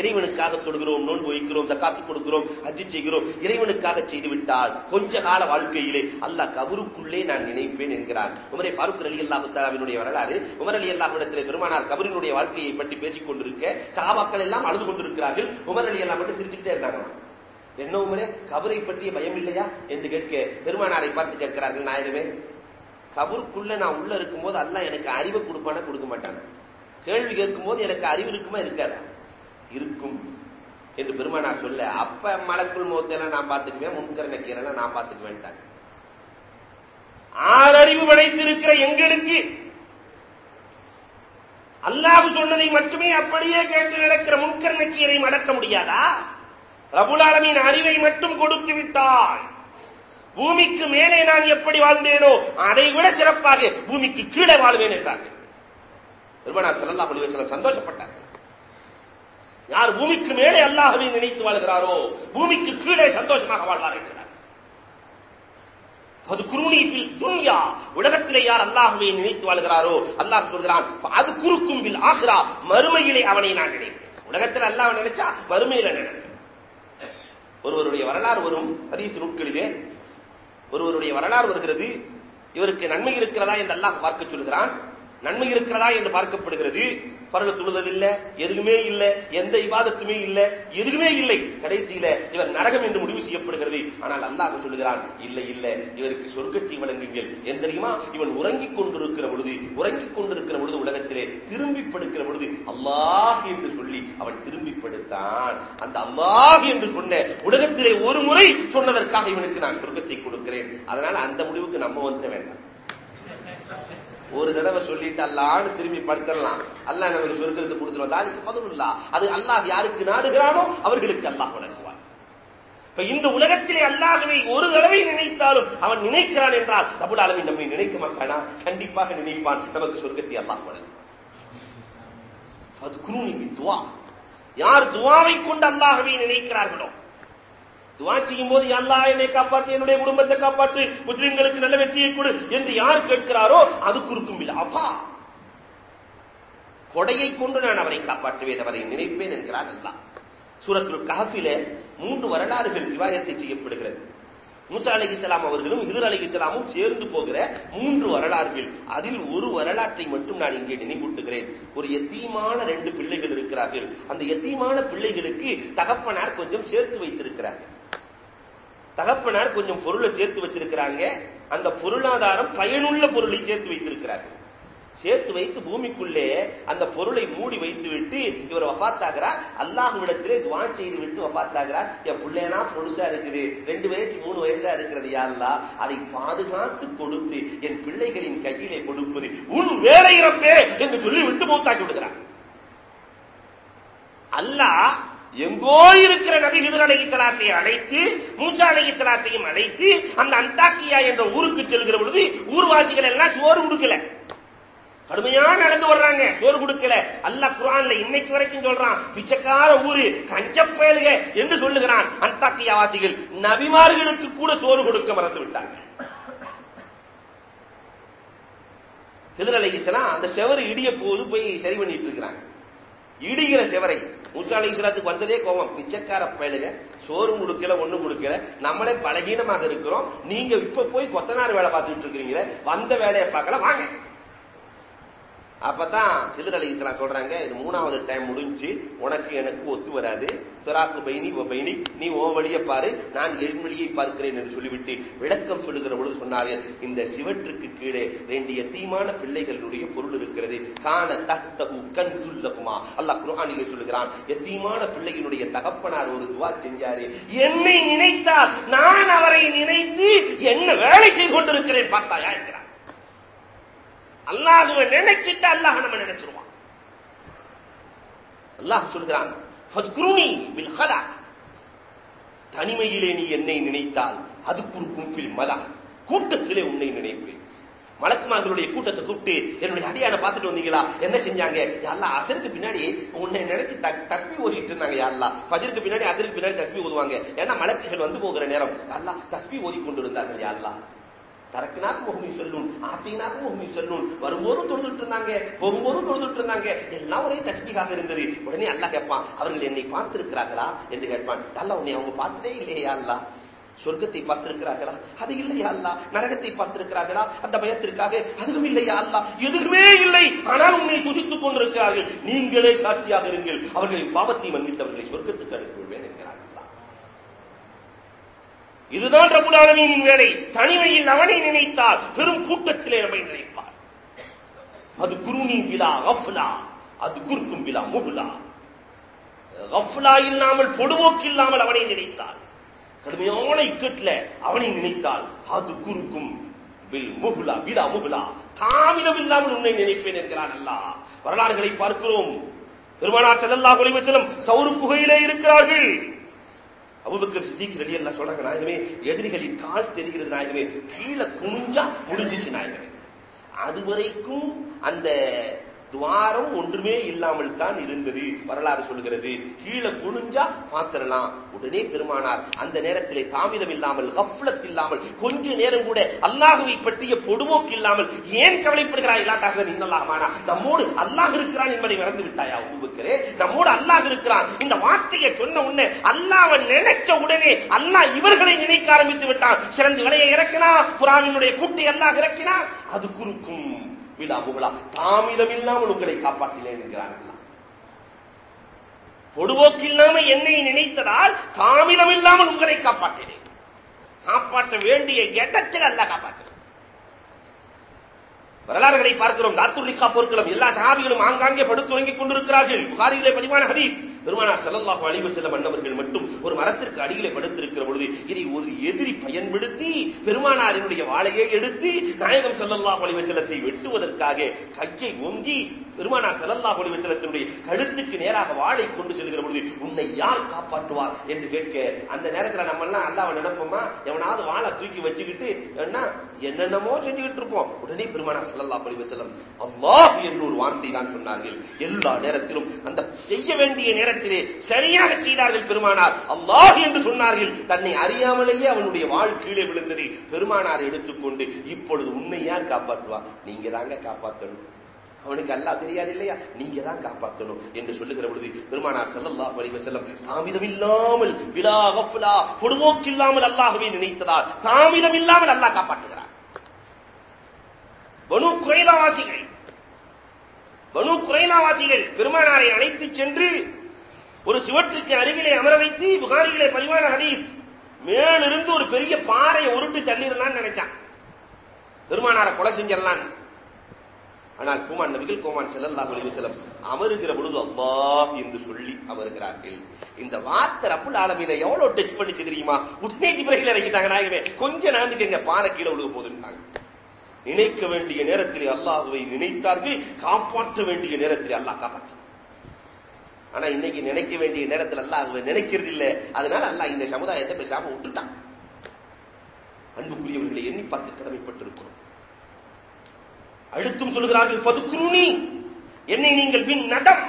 இறைவனுக்காக தொடுகிறோம் நோன்பு வைக்கிறோம் தக்காத்து கொடுக்கிறோம் அஜி செய்கிறோம் இறைவனுக்காக செய்து விட்டால் கொஞ்ச கால வாழ்க்கையிலே அல்லாஹ் கவருக்குள்ளே நான் நினைப்பேன் என்கிறான். உமரை ஃபாரூக் அலி அல்லாஹு தாலாவினுடைய வரலாறு உமர் அலி அல்லாஹிடத்திலே பெருமானார் கபரினுடைய வாழ்க்கையை பற்றி பேசிக் கொண்டிருக்க சாபாக்கள் எல்லாம் அழுது கொண்டிருக்கிறார்கள். உமர் அலி அல்லா மட்டும் சிரிச்சுக்கிட்டே இருந்தாங்க என்ன உமரே கபரை பற்றிய பயம் இல்லையா என்று கேட்க பெருமானாரை பார்த்து கேட்கிறார்கள் நாயகமே. கபருக்குள்ள நான் உள்ள இருக்கும் போது அல்ல எனக்கு அறிவை கொடுப்பான? கொடுக்க மாட்டானா? கேள்வி கேட்கும் போது எனக்கு அறிவு இருக்குமா? இருக்காதா? இருக்கும் என்று பெருமானார் சொல்ல அப்ப மலக்குள் மோத்தெல்லாம் நான் பார்த்துக்குவேன் முன்கர நக்கீரெல்லாம் நான் பார்த்துக்க வேண்டாங்க ஆறறிவு படைத்திருக்கிற எங்களுக்கு அல்லாஹ் சொன்னதை மட்டுமே அப்படியே கேட்டு நடக்கிற முன்கர் நக்கீரை அடக்க முடியாதா? ரபுலாலமின் அறிவை மட்டும் கொடுத்து விட்டான். பூமிக்கு மேலே நான் எப்படி வாழ்ந்தேனோ அதை விட சிறப்பாக பூமிக்கு கீழே வாழ்வேன் என்றார்கள். பெருமனார் செல்லல்லா அலிவசலம் சந்தோஷப்பட்டார்கள் யார் பூமிக்கு மேலே அல்லாஹவை நினைத்து வாழ்கிறாரோ பூமிக்கு கீழே சந்தோஷமாக வாழ்வார் என்கிறார் அது குருணீஃபில் துன்யா. உலகத்திலே யார் அல்லாஹுவை நினைத்து வாழ்கிறாரோ அல்லாஹ் சொல்கிறான் அது குறுக்கும் பில் ஆகிறா மறுமையிலே அவனை நான் நினைப்பேன். உலகத்தில் அல்லாஹ் நினைச்சா மறுமையில நினைப்பேன். ஒருவருடைய வரலாறு வரும். ஹதீஸ் நூட்களிலே ஒருவருடைய வரலாறு வருகிறது. இவருக்கு நன்மை இருக்கிறதா என்று அல்லாஹ் பார்க்க சொல்கிறான். நன்மை இருக்கிறதா என்று பார்க்கப்படுகிறது. பரல தொழுதல் எதுவுமே இல்லை எந்த விவாதத்துமே இல்லை எதுவுமே இல்லை. கடைசியில இவர் நரகம் என்று முடிவு செய்யப்படுகிறது. ஆனால் அல்லாஹ் சொல்லுகிறான் இல்லை இல்லை இவருக்கு சொர்க்கத்தை வழங்குங்கள். என் தெரியுமா? இவன் உறங்கிக் கொண்டிருக்கிற பொழுது உறங்கிக் கொண்டிருக்கிற பொழுது உலகத்திலே திரும்பி படுக்கிற பொழுது அல்லாஹ் என்று சொல்லி அவன் திரும்பி படுத்தான். அந்த அல்லாஹ் என்று சொன்ன உலகத்திலே ஒரு முறை சொன்னதற்காக இவனுக்கு நான் சொர்க்கத்தை கொடுக்கிறேன். அதனால அந்த முடிவுக்கு நம்ம வந்துட வேண்டாம். ஒரு தடவை சொல்லிட்டு அல்லான்னு திரும்பி படுத்தலாம் அல்லாஹ் நமக்கு சொர்க்கத்தை கொடுத்துருவோம் தாலிக்கு அது அல்லாஹ் யாருக்கு நாடுகிறானோ அவர்களுக்கு அல்லாஹ் வழங்குவான். இப்ப இந்த உலகத்திலே அல்லாஹுவை ஒரு தடவை நினைத்தாலும் அவன் நினைக்கிறான் என்றால் ரபுல் அளவை நம்மை நினைக்க மாட்டானா? கண்டிப்பாக நினைப்பான். நமக்கு சொர்க்கத்தை அல்லாஹ் வழங்குவான் அது குருணி துவா. யார் துவாவை கொண்டு அல்லாஹவை நினைக்கிறார்களோ துவா செய்யும் போது அல்லா என்னை காப்பாற்று என்னுடைய குடும்பத்தை காப்பாற்று முஸ்லிம்களுக்கு நல்ல வெற்றியை கொடு என்று யார் கேட்கிறாரோ அது குறுக்கும் இல்லை. அப்பா! கொடையை கொண்டு நான் அவரை காப்பாற்றுவேன் அவரை நினைப்பேன் என்கிறார் அல்லா சூரத்துல் கஹஃபில மூன்று வரலாறுகள் விவாதத்தை செய்யப்படுகிறது. மூசா அலி இஸ்லாம் அவர்களும் ஹிதர் அலி இஸ்லாமும் சேர்ந்து போகிற மூன்று வரலாறுகள். அதில் ஒரு வரலாற்றை மட்டும் நான் இங்கே நினைவூட்டுகிறேன். ஒரு எத்தீமான ரெண்டு பிள்ளைகள் இருக்கிறார்கள். அந்த எத்தீமான பிள்ளைகளுக்கு தகப்பனார் கொஞ்சம் சேர்த்து வைத்திருக்கிறார். தகப்பனார் கொஞ்சம் பொருளை சேர்த்து வச்சிருக்கிறாங்க. அந்த பொருளாதாரம் பயனுள்ள பொருளை சேர்த்து வைத்திருக்கிறார்கள். சேர்த்து வைத்து பூமிக்குள்ளே அந்த பொருளை மூடி வைத்து விட்டு இவர் வஃத்தாகிறார். அல்லாஹுவிடத்திலே துவா செய்து விட்டு வஃத்தாகிறார். என் பிள்ளைனா பொழுசா இருக்குது. ரெண்டு வயசு மூணு வயசா இருக்கிறது யாருலா அதை பாதுகாத்து கொடுத்து என் பிள்ளைகளின் கையிலே கொடுப்பது உன் வேலை இறப்பே என்று சொல்லி விட்டு மூத்தாக்கி விடுகிறார். அல்லாஹ் எங்கோ இருக்கிற நபி ஹிதர் அலை இத்தலாத்தை அழைத்து மூசா அலை இத்தலாத்தையும் அழைத்து அந்த அந்தாக்கியா என்ற ஊருக்கு செல்கிற பொழுது ஊர்வாசிகள் எல்லாம் சோறு கொடுக்கல. கடுமையா நடந்து வர்றாங்க சோறு கொடுக்கல. அல்ல குரான்ல இன்னைக்கு வரைக்கும் சொல்றான் பிச்சைக்கார ஊரு கஞ்சப்பயலுக என்று சொல்லுகிறான் அந்தாக்கியா வாசிகள். நபிமார்களுக்கு கூட சோறு கொடுக்க மறந்து விட்டாங்க. ஹிதர் அலை அந்த செவரு இடிய போது போய் சரி பண்ணிட்டு இருக்கிறாங்க. இடிகிற செவரை. மூசா அலி இஸ்லாத்துக்கு வந்ததே கோபம். பிச்சைக்கார பயலுக சோறு கொடுக்கல ஒண்ணு கொடுக்கல நம்மளே பலகீனமாக இருக்கிறோம். நீங்க இப்ப போய் கொத்தனார் வேலை பார்த்துட்டு இருக்கிறீங்களே வந்த வேலையை பார்க்கல வாங்க. அப்பதான் ஹிதர் அலி இஸ்லாம் சொல்றாங்க இது மூணாவது டைம் முடிஞ்சு உனக்கு எனக்கு ஒத்து வராது. துராக்கு பைனி ஓ பைனி நீ ஓ வழியை பாரு நான் என் வழியை பார்க்கிறேன் என்று சொல்லிவிட்டு விளக்கம் சொல்லுகிற பொழுது சொன்னார்கள் இந்த சிவற்றுக்கு கீழே ரெண்டு எத்தீமான பிள்ளைகளுடைய பொருள் இருக்கிறது. காண தத்தகு கண் சுல்லகுமா அல்லாஹ் குரானிலே சொல்லுகிறான் எத்தீமான பிள்ளையினுடைய தகப்பனார் ஒரு துவா செஞ்சாரு. என்னை நினைத்தால் நான் அவரை நினைத்து என்ன வேலை செய்து கொண்டிருக்கிறேன் பார்த்தாயா அல்லாஹுவை நினைச்சிட்டு அல்லாஹ் நம்ம நினைச்சிருவான். அல்லாஹ் சொல்கிறான் தனிமையிலே நீ என்னை நினைத்தால் அது குறுக்கும் மலா கூட்டத்திலே உன்னை நினைப்பேன். மலக்குமார்களுடைய கூட்டத்தை கூப்பிட்டு என்னுடைய அடியான பார்த்துட்டு வந்தீங்களா? என்ன செஞ்சாங்க? யாரெல்லாம் அசருக்கு பின்னாடி உன்னை நினைச்சு தஸ்மி ஓதிட்டு இருந்தாங்க யாரெல்லாம் பஜருக்கு பின்னாடி அசருக்கு பின்னாடி தஸ்மி ஓதுவாங்க. ஏன்னா மலக்குகள் வந்து போகிற நேரம். யாரெல்லாம் தஸ்மி ஓதி கொண்டிருந்தார்கள் யாரெல்லாம் தரக்கினாக்கு முகமி சொல்லும் ஆத்தினாக்கு முகமி சொல்லும். வரும்போதும் தொழுதுட்டு இருந்தாங்க போகும்போதும் தொழுதுட்டு இருந்தாங்க. எல்லாம் ஒரே தஸ்மிகாக இருந்தது. உடனே அல்லா கேட்பான் அவர்கள் என்னை பார்த்திருக்கிறார்களா? என்று கேட்பான். அல்ல உன்னை அவங்க பார்த்ததே இல்லையா அல்லா. சொர்க்கத்தை பார்த்திருக்கிறார்களா? அது இல்லையா அல்லா. நரகத்தை பார்த்திருக்கிறார்களா? அந்த பயத்திற்காக. அதுவும் இல்லையா அல்லா. எதுவுமே இல்லை. ஆனால் உன்னை துதித்துக் கொண்டிருக்கிறார்கள். நீங்களே சாட்சியாக இருங்கள். அவர்களின் பாவத்தை மன்னித்தவர்களை சொர்க்கத்துக்கு அடுக்கும் விடுவேன் என்கிறார்கள் இதுதான் ரபுலாலமீனின் வேலை. தனிமையில் அவனை நினைத்தால் பெரும் கூட்டத்திலே நம்மை நினைப்பார். அது குருணி விழா கஃப்லா அது குறுக்கும் விழா முகுலா. அஃப்லா இல்லாமல் பொடுவோக்கு இல்லாமல் அவனை நினைத்தால். கடுமையான இக்கட்டில் அவனை நினைத்தால் அது குறுக்கும் வில் முகுலா விழா முகுலா. தாமிதம் இல்லாமல் உன்னை நினைப்பேன் என்கிறான் அல்லா வரலாறுகளை பார்க்கிறோம். பெருமானார் செல்லல்லா குலைவசலம் வஸல்லம் சௌரு குகையிலே இருக்கிறார்கள். அபூபக்கர் சித்திக் ரெடி எல்லாம் சொல்றாங்க நாயகமே எதிரிகளின் கால் தெரிகிறது நாயகமே. கீழே குனிஞ்சா முடிஞ்சிச்சு நாயகமே. அதுவரைக்கும் அந்த துவாரம் ஒன்றுமே இல்லாமல் தான் இருந்தது. வரலாறு சொல்கிறது கீழே குனிஞ்சா பாத்திரலாம் உடனே பெருமானார் அந்த நேரத்திலே தாமிதம் இல்லாமல் கஃப்லத் இல்லாமல் கொஞ்ச நேரம் கூட அல்லாஹுவை பற்றிய பொடுமோக்கு இல்லாமல் ஏன் கவலைப்படுகிறாய்? இல்லாட்டாக இன்னல்லாமானா நம்மோடு அல்லாஹ் இருக்கிறான் என்பதை மறந்து விட்டாயா உபுக்கிறே நம்மோடு அல்லாஹ் இருக்கிறான். இந்த வார்த்தையை சொன்ன உடனே அல்லாஹ்வை நினைச்ச உடனே அல்லாஹ் இவர்களை நினைக்க ஆரம்பித்து விட்டான். சிறந்து விலையை இறக்கினா புறாவினுடைய கூட்டை அல்லாஹ் இறக்கினா அது குறுக்கும் விழா புகழா தாமிதம் இல்லாமல் உங்களை காப்பாற்றினேன் என்கிறார்கள் பொடுபோக்கு என்னை நினைத்ததால் தாமிதம் இல்லாமல் உங்களை காப்பாற்றினேன். காப்பாற்ற வேண்டிய இடத்தில் அல்ல காப்பாற்றினேன். வரலாறுகளை பார்க்கிறோம். தாத்துர்லிக்கா போர்க்களம். எல்லா சாவிகளும் ஆங்காங்கே படுத்துறங்கிக் கொண்டிருக்கிறார்கள். புகாரிலே பதிவான ஹதீஸ். பெருமானார் ஸல்லல்லாஹு அழிவு வஸல்லம் அன்னவர்கள் மட்டும் ஒரு மரத்திற்கு அடியிலே படுத்திருக்கிற பொழுது இதை ஒரு எதிரி பயன்படுத்தி பெருமானாரினுடைய வாழையை எடுத்து நாயகம் ஸல்லல்லாஹு அழிவு செல்லத்தை வெட்டுவதற்காக கையை ஓங்கி பெருமானார் செல்லல்லா ஒளிவச்சலத்தினுடைய கழுத்துக்கு நேராக வாழை கொண்டு செல்கிற பொழுது உன்னை யார் காப்பாற்றுவார்? என்று கேட்க அந்த நேரத்துல நம்ம எல்லாம் அல்லாவை நினைப்போமா? எவனாவது வாழை தூக்கி வச்சுக்கிட்டு என்ன என்னென்னமோ செஞ்சுக்கிட்டு இருப்போம். உடனே பெருமானார் செல்லல்லா அலைஹி வஸல்லம் அல்லாஹ் என்று ஒரு வார்த்தை தான் சொன்னார்கள். எல்லா நேரத்திலும் அந்த செய்ய வேண்டிய நேரத்தில் நேரத்திலே சரியாக செய்தார்கள் பெருமானார். அல்லாஹ் என்று சொன்னார்கள். தன்னை அறியாமலேயே அவனுடைய வாழ் கீழே விழுந்ததை பெருமானார் எடுத்துக்கொண்டு இப்பொழுது உன்னை யார் காப்பாற்றுவா? நீங்க தாங்க காப்பாற்றணும் அவனுக்கு அல்லா தெரியாது இல்லையா? நீங்க தான் காப்பாற்றணும் என்று சொல்லுகிற பொழுது பெருமானார் செல்லல்லா வலிவ செல்லம் தாமிதம் இல்லாமல் விலா கஃபுலா பொடுவோக்கு இல்லாமல் அல்லாஹ்வை நினைத்ததால் தாமிதம் இல்லாமல் அல்லாஹ் காப்பாற்றுகிறார். பனு குறைதாவாசிகள் பனு குறைதாவாசிகள் பெருமானாரை அழைத்துச் சென்று ஒரு சிவற்றுக்கு அருகிலே அமர வைத்து புகாரிகளை பதிவான ஹதீஸ். மேலிருந்து ஒரு பெரிய பாறையை உருட்டி தள்ளிடலாம்னு நினைச்சான். பெருமானாரை கொலை செஞ்சிடலாம் ஆனால் கோமான் நபிகள் கோமான் செல்லல்லா ஒளிவு செல்லம் அமருகிற பொழுது அல்லாஹ் என்று சொல்லி அமருகிறார்கள். இந்த வார்த்தை ரப்புல் ஆலமீனை எவ்வளவு டச் பண்ணிச்சு தெரியுமா? உடனே ஜிப்ரஹீல் இறக்கிட்டாங்க நாயகமே கொஞ்ச நேரத்துக்கு பாறை கீழே விழுக போதுன்ட்டாங்க நினைக்க வேண்டிய நேரத்தில் அல்லாஹுவை நினைத்தார்கள் காப்பாற்ற வேண்டிய நேரத்தில் அல்லாஹ் காப்பாற்ற ஆனா இன்னைக்கு நினைக்க வேண்டிய நேரத்தில் அல்லாஹுவை நினைக்கிறது இல்லை. அதனால அல்ல இந்த சமுதாயத்தை பேசாம விட்டுட்டான். அன்புக்குரியவர்களை எண்ணி பார்க்க கடமைப்பட்டிருக்கிறோம். அழுத்தும் சொல்கிறார்கள் பதுக்குருணி என்னை நீங்கள் பின் நடம்.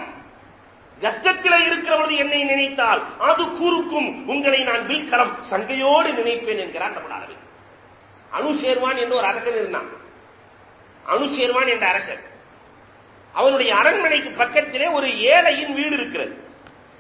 கஷ்டத்தில் இருக்கிற பொழுது என்னை நினைத்தால் அது கூறுக்கும் உங்களை நான் வில்கரம் சங்கையோடு நினைப்பேன் என்கிறான் நம்மளாளர் அணுசேர்வான் என்று ஒரு அரசன் இருந்தான். அணுசேர்வான் என்ற அரசன். அவனுடைய அரண்மனைக்கு பக்கத்திலே ஒரு ஏழையின் வீடு இருக்கிறது.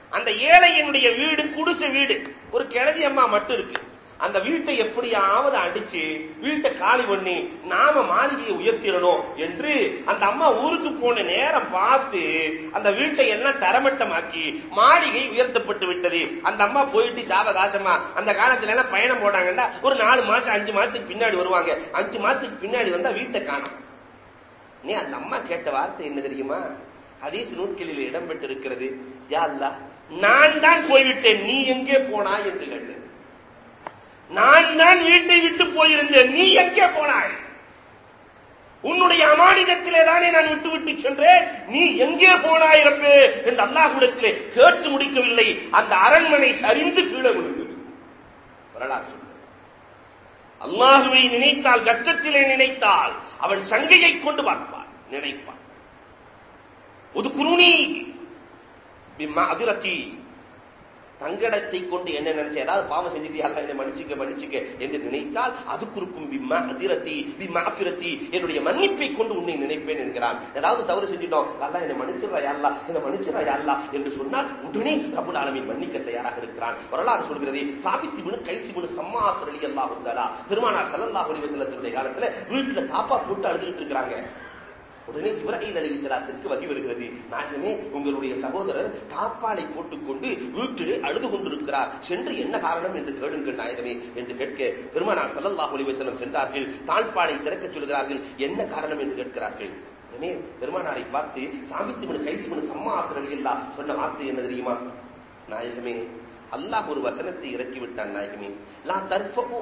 அந்த ஏழையினுடைய வீடு குடிசை வீடு. ஒரு கிழதி அம்மா மட்டும் இருக்கு. அந்த வீட்டை எப்படியாவது அடிச்சு வீட்டை காலி பண்ணி நாம மாளிகையை உயர்த்திடணும் என்று அந்த அம்மா ஊருக்கு போன நேரம் பார்த்து அந்த வீட்டை எல்லாம் தரமட்டமாக்கி மாளிகை உயர்த்தப்பட்டு விட்டது. அந்த அம்மா போயிட்டு சாவகாசமா அந்த காலத்துல எல்லாம் பயணம் போனாங்கன்னா ஒரு நாலு மாசம் அஞ்சு மாசத்துக்கு பின்னாடி வருவாங்க. அஞ்சு மாசத்துக்கு பின்னாடி வந்தா வீட்டை காணும். நீ அந்த அம்மா கேட்ட வார்த்தை என்ன தெரியுமா? ஹதீஸ் நூட்களில் இடம்பெற்றிருக்கிறது. யா அல்லாஹ் நான் தான் போய்விட்டேன் நீ எங்கே போனாய் என்று கேட்டு நான் தான் வீட்டை விட்டு போயிருந்தேன் நீ எங்கே போனாய்? உன்னுடைய அமானிதத்திலே தானே நான் விட்டு விட்டு சென்றேன் நீ எங்கே போனாய் ரப்பே? என்று அல்லாஹ்விடத்திலே கேட்டு முடிக்கவில்லை. அந்த அரண்மனை சரிந்து கீழே விழுந்தது. வரலாறு அல்லாஹுவை நினைத்தால் கஷ்டத்திலே நினைத்தால் அவன் சங்கையை கொண்டு பார்ப்பான் நினைப்பான் குருணி அதிரத்தி தங்கடத்தை கொண்டு என்ன நினைச்சு ஏதாவது பாவம் செஞ்சுட்டு அல்ல என்னை மன்னிச்சுக்க மன்னிச்சுக்க என்று நினைத்தால் அது குறுக்கும் விம்ம அதிரத்தி பிம்மா அபிரத்தி என்னுடைய மன்னிப்பை கொண்டு உன்னை நினைப்பேன் என்கிறான். ஏதாவது தவறு செஞ்சிட்டோம். அல்ல என்னை மன்னிச்சிடறா யாரா என்னை மன்னிச்சிடறா யாரா என்று சொன்னால் உடனே ரபுல் ஆலமின் மன்னிக்க தயாராக இருக்கிறான். வரலாறு சொல்கிறது சாபித்தி வினு கைசி முனு சம்மாசர் அல்லாஹ் அல்லா பெருமானார் சல்லல்லா ஒளிவசலத்தினுடைய காலத்துல வீட்டுல தாப்பா போட்டு அழுதுகிட்டு இருக்கிறாங்க. உடனே ஜிப்ராஹில் அலி இஸ்லாத்திற்கு வகி வருகிறது. நாயகமே உங்களுடைய சகோதரர் தாப்பாலை போட்டுக்கொண்டு வீட்டிலே அழுது கொண்டிருக்கிறார். சென்று என்ன காரணம் என்று கேளுங்கள் நாயகமே என்று கேட்க பெருமானார் சல்லல்லாஹ் அலைஹி சென்றார்கள். தாழ்பாலை திறக்கச் சொல்கிறார்கள். என்ன காரணம் என்று கேட்கிறார்கள். உடனே பெருமானாரை பார்த்து சாமித்து மனு கைசி மனு சம்மாசரடி இல்லா சொன்ன வார்த்தை என்ன தெரியுமா? நாயகமே அல்லாஹ் ஒரு வசனத்தை இறக்கி விட்டான் நாயகமே. லா தர்ஃபகு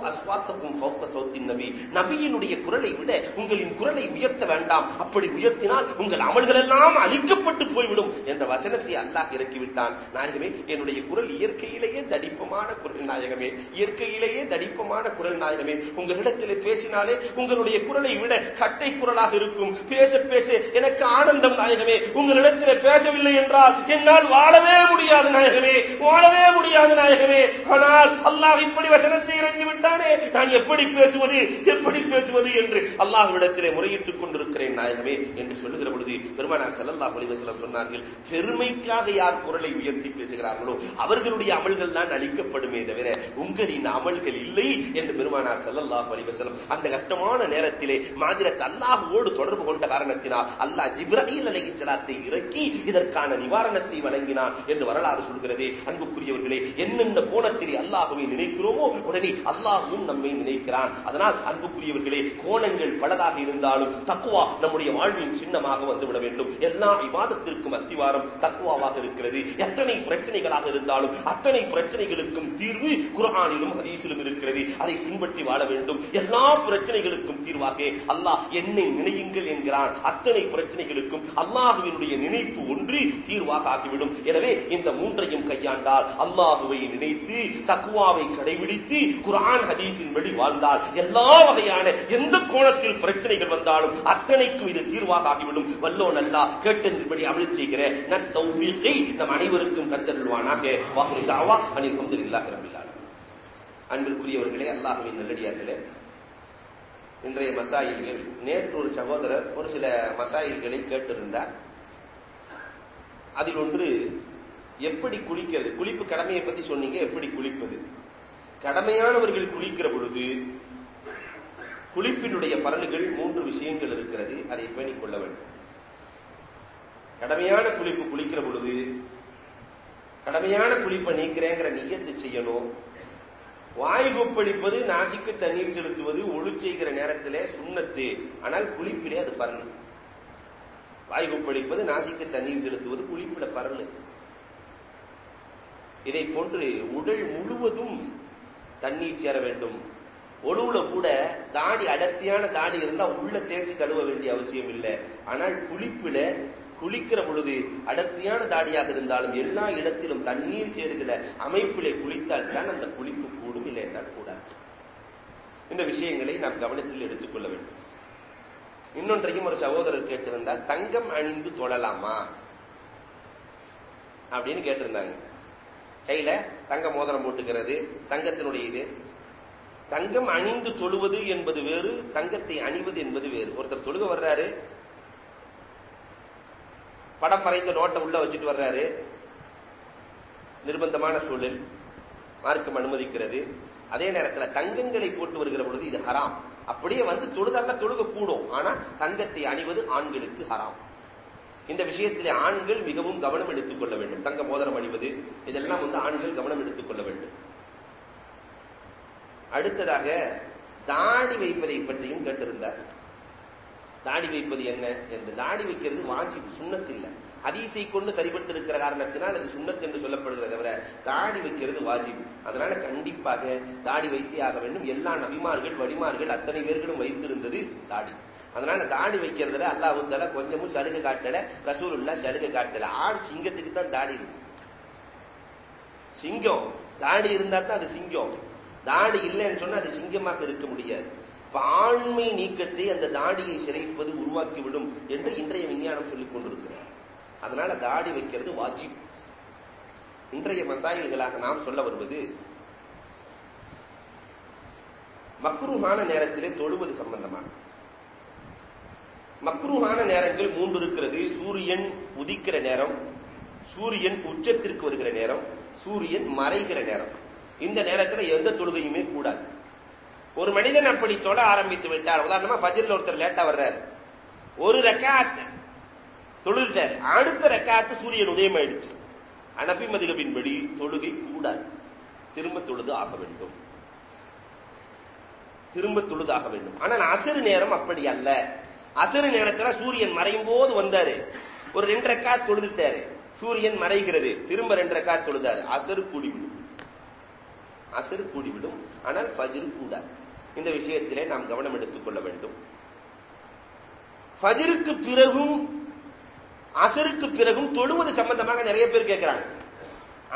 ஃபௌக சௌத்தின் நபி. நபியினுடைய குரலை விட உங்களின் குரலை உயர்த்த வேண்டாம். அப்படி உயர்த்தினால் உங்கள் அமல்கள் எல்லாம் அழிக்கப்பட்டு போய்விடும் என்ற வசனத்தை அல்லாஹ் இறக்கி விட்டான் நாயகமே என்னுடைய குரல் இயற்கையிலேயே தடிப்பமான குரல் நாயகமே. இயற்கையிலேயே தடிப்பமான குரல் நாயகமே. உங்களிடத்தில் பேசினாலே உங்களுடைய குரலை விட கட்டை குரலாக இருக்கும். பேச பேச எனக்கு ஆனந்தம் நாயகமே. உங்களிடத்தில் பேசவில்லை என்றால் என்னால் வாழவே முடியாது நாயகமே. வாழவே முடியாது. நாயகமே ஆனால் அல்லாஹ் இப்படி வசனத்தை இறங்கி விட்டானே. நான் எப்படி பேசுவது எப்படி பேசுவது என்று அல்லாஹ்விடத்திலே முறையிட்டுக் கொண்டிருக்கிறேன் நாயகமே என்று சொல்லுகிற பொழுது பெருமானார் செல்லல்லா ஒளிவசலம் சொன்னார்கள் பெருமைக்காக யார் குரலை உயர்த்தி பேசுகிறார்களோ அவர்களுடைய அமல்கள் தான் அளிக்கப்படுமே தவிர உங்களின் அமல்கள் இல்லை என்று பெருமானார் செல்லல்லா ஒளிவசலம் அந்த கஷ்டமான நேரத்திலே மாதிரத் அல்லாஹோடு தொடர்பு கொண்ட காரணத்தினால் அல்லாஹ் ஜிப்ராயில் அலைஹிஸ்ஸலாத்தை இறக்கி இதற்கான நிவாரணத்தை வழங்கினான் என்று வரலாறு சொல்கிறது. அன்புக்குரியவர்களே என்னென்ன கோணத்தில் அல்லாஹுவை நினைக்கிறோமோ உடனே அல்லாஹுவும் நம்மை நினைக்கிறான். அதனால் அன்புக்குரியவர்களே கோணங்கள் பலதாக இருந்தாலும் தக்குவா நம்முடைய வாழ்வின் சின்னமாக வந்துவிட வேண்டும். எல்லா விவாதத்திற்கும் அஸ்திவாரம் தக்குவாவாக இருக்கிறது. எத்தனை பிரச்சனைகளாக இருந்தாலும் அத்தனை பிரச்சனைகளுக்கும் தீர்வு குரானிலும் ஹதீஸிலும் இருக்கிறது. அதை பின்பற்றி வாழ வேண்டும். எல்லா பிரச்சனைகளுக்கும் தீர்வாக அல்லாஹ் என்னை நினையுங்கள் என்கிறான். அத்தனை பிரச்சனைகளுக்கும் அல்லாஹுவினுடைய நினைப்பு ஒன்று தீர்வாக ஆகிவிடும். எனவே இந்த மூன்றையும் கையாண்டால் அல்லாஹ் அல்லாஹுவை நினைத்து தக்குவாவை கடைபிடித்து குரான் ஹதீஸின் படி வாழ்ந்தால் எல்லா வகையான எந்த கோணத்தில் பிரச்சனைகள் வந்தாலும் அத்தனைக்கும் இது தீர்வாக ஆகிவிடும். வல்லோ நல்லா கேட்டதின்படி அமல் செய்கிற நத்தௌஃபீகை நம் அனைவருக்கும் தந்தருள்வானாக. வாகுரி தாவா அனில் அல்ஹம்துலில்லாஹி ரப்பில் ஆலமீன். அன்பிற்குரியவர்களே அல்லாஹ்வின் நல்லடியார்களே இன்றைய மசாயில்கள் நேற்று ஒரு சகோதரர் ஒரு சில மசாயில்களை கேட்டிருந்தார். அதில் ஒன்று எப்படி குளிக்கிறது? குளிப்பு கடமையை பத்தி சொன்னீங்க எப்படி குளிப்பது? கடமையானவர்கள் குளிக்கிற பொழுது குளிப்பினுடைய பலன்கள் மூன்று விஷயங்கள் இருக்கிறது. அதை பேணிக்கொள்ள வேண்டும். கடமையான குளிப்பு குளிக்கிற பொழுது கடமையான குளிப்பை நீக்கிறேங்கிற நீயத்து செய்யணும். வாய் கொப்பளிப்பது நாசிக்கு தண்ணீர் செலுத்துவது ஒழு செய்கிற நேரத்திலே சுண்ணத்து. ஆனால் குளிப்பிலே அது பரல். வாய் கொப்பளிப்பது நாசிக்கு தண்ணீர் செலுத்துவது குளிப்பில பரல். இதை போன்று உடல் முழுவதும் தண்ணீர் சேர வேண்டும். ஒழுவுல கூட தாடி அடர்த்தியான தாடி இருந்தா உள்ள தேய்ச்சி கழுவ வேண்டிய அவசியம் இல்லை. ஆனால் குளிப்புல குளிக்கிற பொழுது அடர்த்தியான தாடியாக இருந்தாலும் எல்லா இடத்திலும் தண்ணீர் சேருகிற அமைப்பிலே குளித்தால் தான் அந்த குளிப்பு கூடும் இல்லை என்றால் கூடாது. இந்த விஷயங்களை நாம் கவனத்தில் எடுத்துக்கொள்ள வேண்டும். இன்னொன்றையும் ஒரு சகோதரர் கேட்டிருந்தால் தங்கம் அணிந்து தொழலாமா? அப்படின்னு கேட்டிருந்தாங்க. கையில தங்க மோதிரம் போட்டுக்கிறது தங்கத்தினுடைய இது. தங்கம் அணிந்து தொழுவது என்பது வேறு தங்கத்தை அணிவது என்பது வேறு. ஒருத்தர் தொழுக வர்றாரு. படம் வரைந்த நோட்டை உள்ள வச்சுட்டு வர்றாரு. நிர்பந்தமான சூழல் மார்க்கம் அனுமதிக்கிறது. அதே நேரத்தில் தங்கங்களை போட்டு வருகிற பொழுது இது ஹராம். அப்படியே வந்து தொழுதாட்ட தொழுக கூடும் ஆனா தங்கத்தை அணிவது ஆண்களுக்கு ஹராம். இந்த விஷயத்திலே ஆண்கள் மிகவும் கவனம் எடுத்துக் கொள்ள வேண்டும். தங்க மோதிரம் அணிவது இதெல்லாம் வந்து ஆண்கள் கவனம் எடுத்துக் கொள்ள வேண்டும். அடுத்ததாக தாடி வைப்பதை பற்றியும் கேட்டிருந்தார். தாடி வைப்பது என்ன என்று. தாடி வைக்கிறது வாஜிப் சுண்ணத்து இல்லை ஹதீஸை கொண்டு தரிபட்டு இருக்கிற காரணத்தினால் அது சுண்ணத் என்று சொல்லப்படுகிறது தவிர தாடி வைக்கிறது வாஜிப். அதனால கண்டிப்பாக தாடி வைத்தே ஆக வேண்டும். எல்லா நபிமார்கள் வடிமார்கள் அத்தனை பேர்களும் வைத்திருந்தது தாடி. அதனால தாடி வைக்கிறதுல அல்லாஹு கொஞ்சமும் சலுகை காட்டல ரசூலுல்லா சலுகை காட்டல. ஆண் சிங்கத்துக்கு தான் தாடி இருக்கும் சிங்கம். தாடி இருந்தா தான் அது சிங்கம். தாடி இல்லைன்னு சொன்னா அது சிங்கமாக இருக்க முடியாது. இப்ப ஆண்மை நீக்கத்தை அந்த தாடியை சிறைப்பது உருவாக்கிவிடும் என்று இன்றைய விஞ்ஞானம் சொல்லிக் கொண்டிருக்கிறார் அதனால தாடி வைக்கிறது வாஜிப். இன்றைய மசாயல்களாக நாம் சொல்ல வருவது மக்ருமான நேரத்திலே தொழுவது சம்பந்தமாக. மக்ரூஹான நேரங்கள் மூன்று இருக்கிறது. சூரியன் உதிக்கிற நேரம் சூரியன் உச்சத்திற்கு வருகிற நேரம் சூரியன் மறைகிற நேரம். இந்த நேரத்தில் எந்த தொழுகையுமே கூடாது. ஒரு மனிதன் அப்படி தொட ஆரம்பித்து விட்டார். உதாரணமா ஃபஜர்ல ஒருத்தர் லேட்டா வர்றாரு. ஒரு ரெக்காத் தொழுகிட்டார் அடுத்த ரெக்காத்து சூரியன் உதயம் ஆயிடுச்சு அனபி மதிகபின்படி தொழுகை கூடாது. திரும்ப தொழுது ஆக வேண்டும். திரும்ப தொழுதாக வேண்டும். ஆனால் அசரு நேரம் அப்படி அல்ல. அசரு நேரத்துல சூரியன் மறையும் போது வந்தாரு. ஒரு ரெண்டரை ரெக்கா தொழுதுட்டாரு. சூரியன் மறைகிறது. திரும்ப ரெண்டரை காத் தொழுதாரு. அசரு கூடிவிடும். அசரு கூடிவிடும். ஆனால் ஃபஜ்ர் கூடாது. இந்த விஷயத்திலே நாம் கவனம் எடுத்துக் கொள்ள வேண்டும். ஃபஜ்ருக்கு பிறகும் அசருக்கு பிறகும் தொழுவது சம்பந்தமாக நிறைய பேர் கேட்கிறாங்க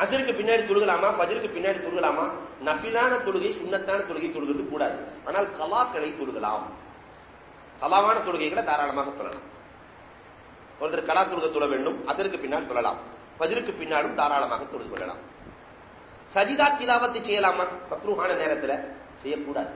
அசருக்கு பின்னாடி தொழுகலாமா? ஃபஜருக்கு பின்னாடி தொழுகலாமா? நஃபிலான தொழுகை சுண்ணத்தான தொழுகை தொழுகிறது கூடாது. ஆனால் கலாக்களை தொழுகலாம். கலாவான தொழுகைகளை தாராளமாக தொழலாம். ஒருத்தர் கலா தொழுக தொழ வேண்டும் அசருக்கு பின்னால் தொழலாம். பஜருக்கு பின்னாலும் தாராளமாக தொழுது கொள்ளலாம். சஜிதா திலாவத்தை செய்யலாமா? மக்ரூஹான நேரத்தில் செய்யக்கூடாது.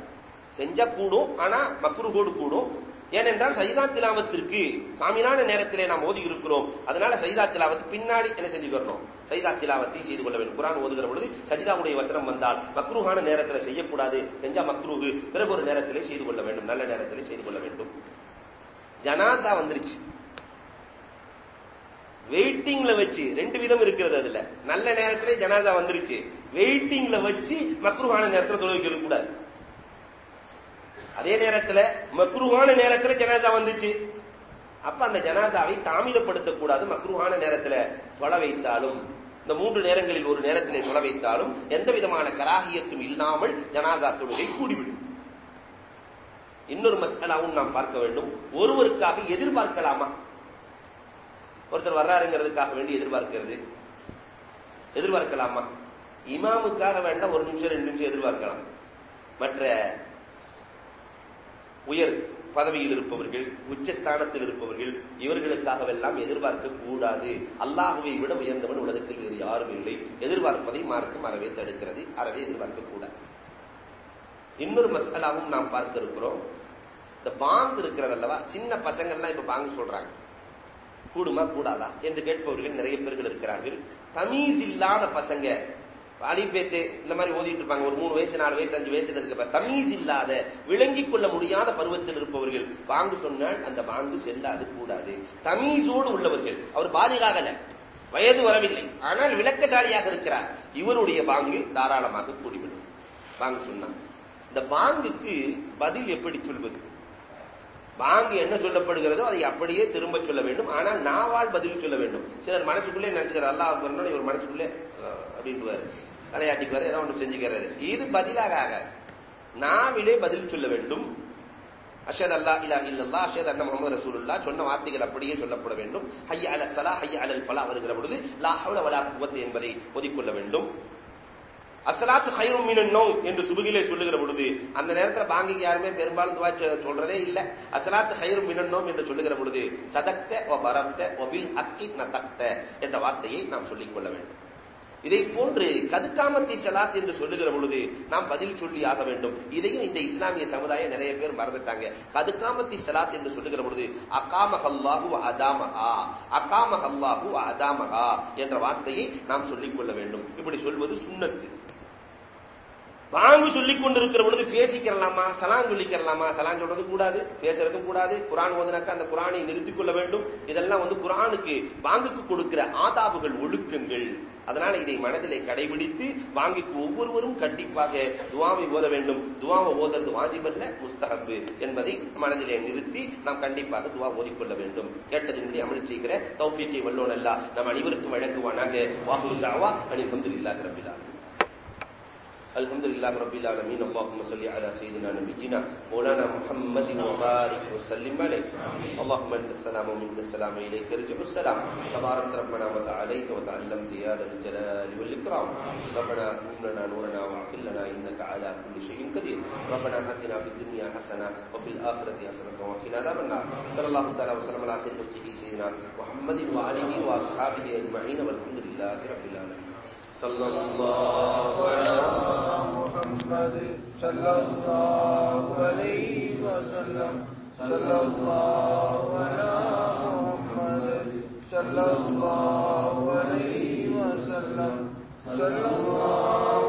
செஞ்சா கூடும் ஆனா மக்ருஹோடு கூடும். ஏனென்றால் சைதா திலாவத்திற்கு சாமியான நேரத்திலே நாம் ஓதி இருக்கிறோம். அதனால சைதா திலாவத்து பின்னாடி என்ன செஞ்சுக்கிறோம் சைதா திலாவத்தை செய்து கொள்ள வேண்டும். குரான் ஓதுகிற பொழுது சஜிதாவுடைய வச்சனம் வந்தால் மக்ரூஹான நேரத்தில் செய்யக்கூடாது. செஞ்சா மக்ரூகு பிறகு ஒரு நேரத்திலே செய்து கொள்ள வேண்டும். நல்ல நேரத்திலே செய்து கொள்ள வேண்டும். ஜனாசா வந்துருச்சு. வெயிட்டிங்ல வச்சு ரெண்டு விதம் இருக்கிறது அதுல. நல்ல நேரத்துல ஜனாசா வந்துருச்சு. வெயிட்டிங்ல வச்சு மக்ருஹான நேரத்தில் தொழுவிக்க கூடாது. அதே நேரத்தில் மக்ருஹான நேரத்தில் ஜனாசா வந்துச்சு. அப்ப அந்த ஜனாதாவை தாமிதப்படுத்தக்கூடாது மக்ருஹான நேரத்தில் தொலை வைத்தாலும். இந்த மூன்று நேரங்களில் ஒரு நேரத்திலே தொலை வைத்தாலும் எந்த விதமான கராகியத்தும் இல்லாமல் ஜனாசா தொழுகை கூடிவிடும். இன்னொரு மசாலாவும் நாம் பார்க்க வேண்டும். ஒருவருக்காக எதிர்பார்க்கலாமா? ஒருத்தர் வர்றாருங்கிறதுக்காக வேண்டி எதிர்பார்க்கிறது. எதிர்பார்க்கலாமா? இமாமுக்காக வேண்டாம் ஒரு நிமிஷம் ரெண்டு நிமிஷம் எதிர்பார்க்கலாம். மற்ற உயர் பதவியில் இருப்பவர்கள் உச்சஸ்தானத்தில் இருப்பவர்கள் இவர்களுக்காகவெல்லாம் எதிர்பார்க்க கூடாது அல்லாஹுவை விட உயர்ந்தவன் உலகத்தில் வேறு யாரும் இல்லை. எதிர்பார்ப்பதை மார்க்கம் அறவே தடுக்கிறது அறவே எதிர்பார்க்க கூடாது இன்னொரு மசாலாவும் நாம் பார்க்க இருக்கிறோம். இந்த பாங்கு இருக்கிறது அல்லவா? சின்ன பசங்கள்லாம் இப்ப பாங்கு சொல்றாங்க. கூடுமா? கூடாதா? என்று கேட்பவர்கள் நிறைய பேர்கள் இருக்கிறார்கள். தமீஸ் இல்லாத பசங்க அலிபேத்து இந்த மாதிரி ஓதிட்டு இருப்பாங்க. ஒரு மூணு வயசு நாலு வயசு அஞ்சு வயசுல இருக்க தமீஸ் இல்லாத விளங்கிக் கொள்ள முடியாத பருவத்தில் இருப்பவர்கள் வாங்கு சொன்னால் அந்த வாங்கு செல்லாது கூடாது. தமீஸோடு உள்ளவர்கள் அவர் பாலிகாகல வயது வரவில்லை. ஆனால் விளக்கசாலியாக இருக்கிறார். இவருடைய பாங்கு தாராளமாக கூடிவிடும். வாங்கு சொன்னார் இந்த பாங்குக்கு பதில் எப்படி சொல்வது? வாங்கி என்ன சொல்லப்படுகிறதோ அதை அப்படியே திரும்ப சொல்ல வேண்டும். ஆனால் நாவால் பதில் சொல்ல வேண்டும். சிலர் மனசுக்குள்ளே நினைச்சுக்கிறார் அல்லா அக்பர்னு இவர் மனசுக்குள்ளே அப்படின்ட்டு தலையாட்டிக்குவாரு ஏதோ ஒன்று செஞ்சுக்கிறாரு. இது பதிலாக ஆகாது நாவிலே பதில் சொல்ல வேண்டும். அஷத் அல்லா இலா இல்லல்லா அஷத் அண்ணா முகமது ரசூலுல்லா சொன்ன வார்த்தைகள் அப்படியே சொல்லப்பட வேண்டும். ஹைய அல சலா ஹைய அலல் ஃபலா வருகிற பொழுது லாஹவல வலா குவத்து என்பதை ஒதிக்கொள்ள வேண்டும். அசலாத்து ஹைரும் மீன் என்று சுபுகிலே சொல்லுகிற பொழுது அந்த நேரத்தில் பாங்கிக்கு யாருமே பெரும்பாலும் துவா சொல்றதே இல்ல. அசலாத்து ஹைரும் மினன்னோம் என்று சொல்லுகிற பொழுது சதக்த ஓ பரப்த ஒபில் அக்கி நதக்த என்ற வார்த்தையை நாம் சொல்லிக் கொள்ள வேண்டும். இதை போன்று கதுக்காமத்தி சலாத் என்று சொல்லுகிற பொழுது நாம் பதில் சொல்லி ஆக வேண்டும். இதையும் இந்த இஸ்லாமிய சமுதாயம் நிறைய பேர் மறந்துட்டாங்க. கதுக்காமத்தி சலாத் என்று சொல்லுகிற பொழுது அகாமஹல்லாஹு அதாமஹா அகாமஹல்லாஹு அதாமஹா என்ற வார்த்தையை நாம் சொல்லிக் கொள்ள வேண்டும். இப்படி சொல்வது சுண்ணத்து. வாங்கு சொல்லிக் கொண்டிருக்கிற பொழுது பேசிக்கிறலாமா? சலாம் சொல்லிக்கிறலாமா? சலாம் சொல்றது கூடாது பேசுறதும் கூடாது. குரான் ஓதுனாக்கா அந்த குரானை நிறுத்திக் கொள்ள வேண்டும். இதெல்லாம் வந்து குரானுக்கு வாங்குக்கு கொடுக்கிற ஆதாபுகள் ஒழுக்கங்கள். அதனால இதை மனதிலே கடைபிடித்து வாங்கிக்கு ஒவ்வொருவரும் கண்டிப்பாக துவாவை ஓத வேண்டும். துவாவை ஓதுறது வாஜிபல்ல முஸ்தகப்பு என்பதை மனதிலே நிறுத்தி நாம் கண்டிப்பாக துவா ஓதிக்கொள்ள வேண்டும். கேட்டதின்படி அமல் செய்கிற தௌஃபிக்கை வல்லோன் அல்லா நம் அனைவருக்கும் வழங்குவானாக. வாகுரு அணி வந்து இல்லாத الحمد لله رب العالمين اللهم صل على سيدنا نبينا مولانا محمد وبارك وسلم عليه اللهم انت السلام ومنك السلام اليك يرجع السلام. تبارك ربنا وتعاليت وتعلمت يا ذا الجلال والاكرام ربنا اتمم لنا نورنا واغفر لنا انك على كل شيء قدير ربنا اتنا في الدنيا حسنه وفي الاخره حسنه وقنا عذاب النار. صلى الله تعالى وسلم على خير خلقه سيدنا محمد واله واصحابه اجمعين والحمد لله رب العالمين صلى الله على محمد صلى الله عليه وسلم صلى الله على محمد صلى الله عليه وسلم صلى الله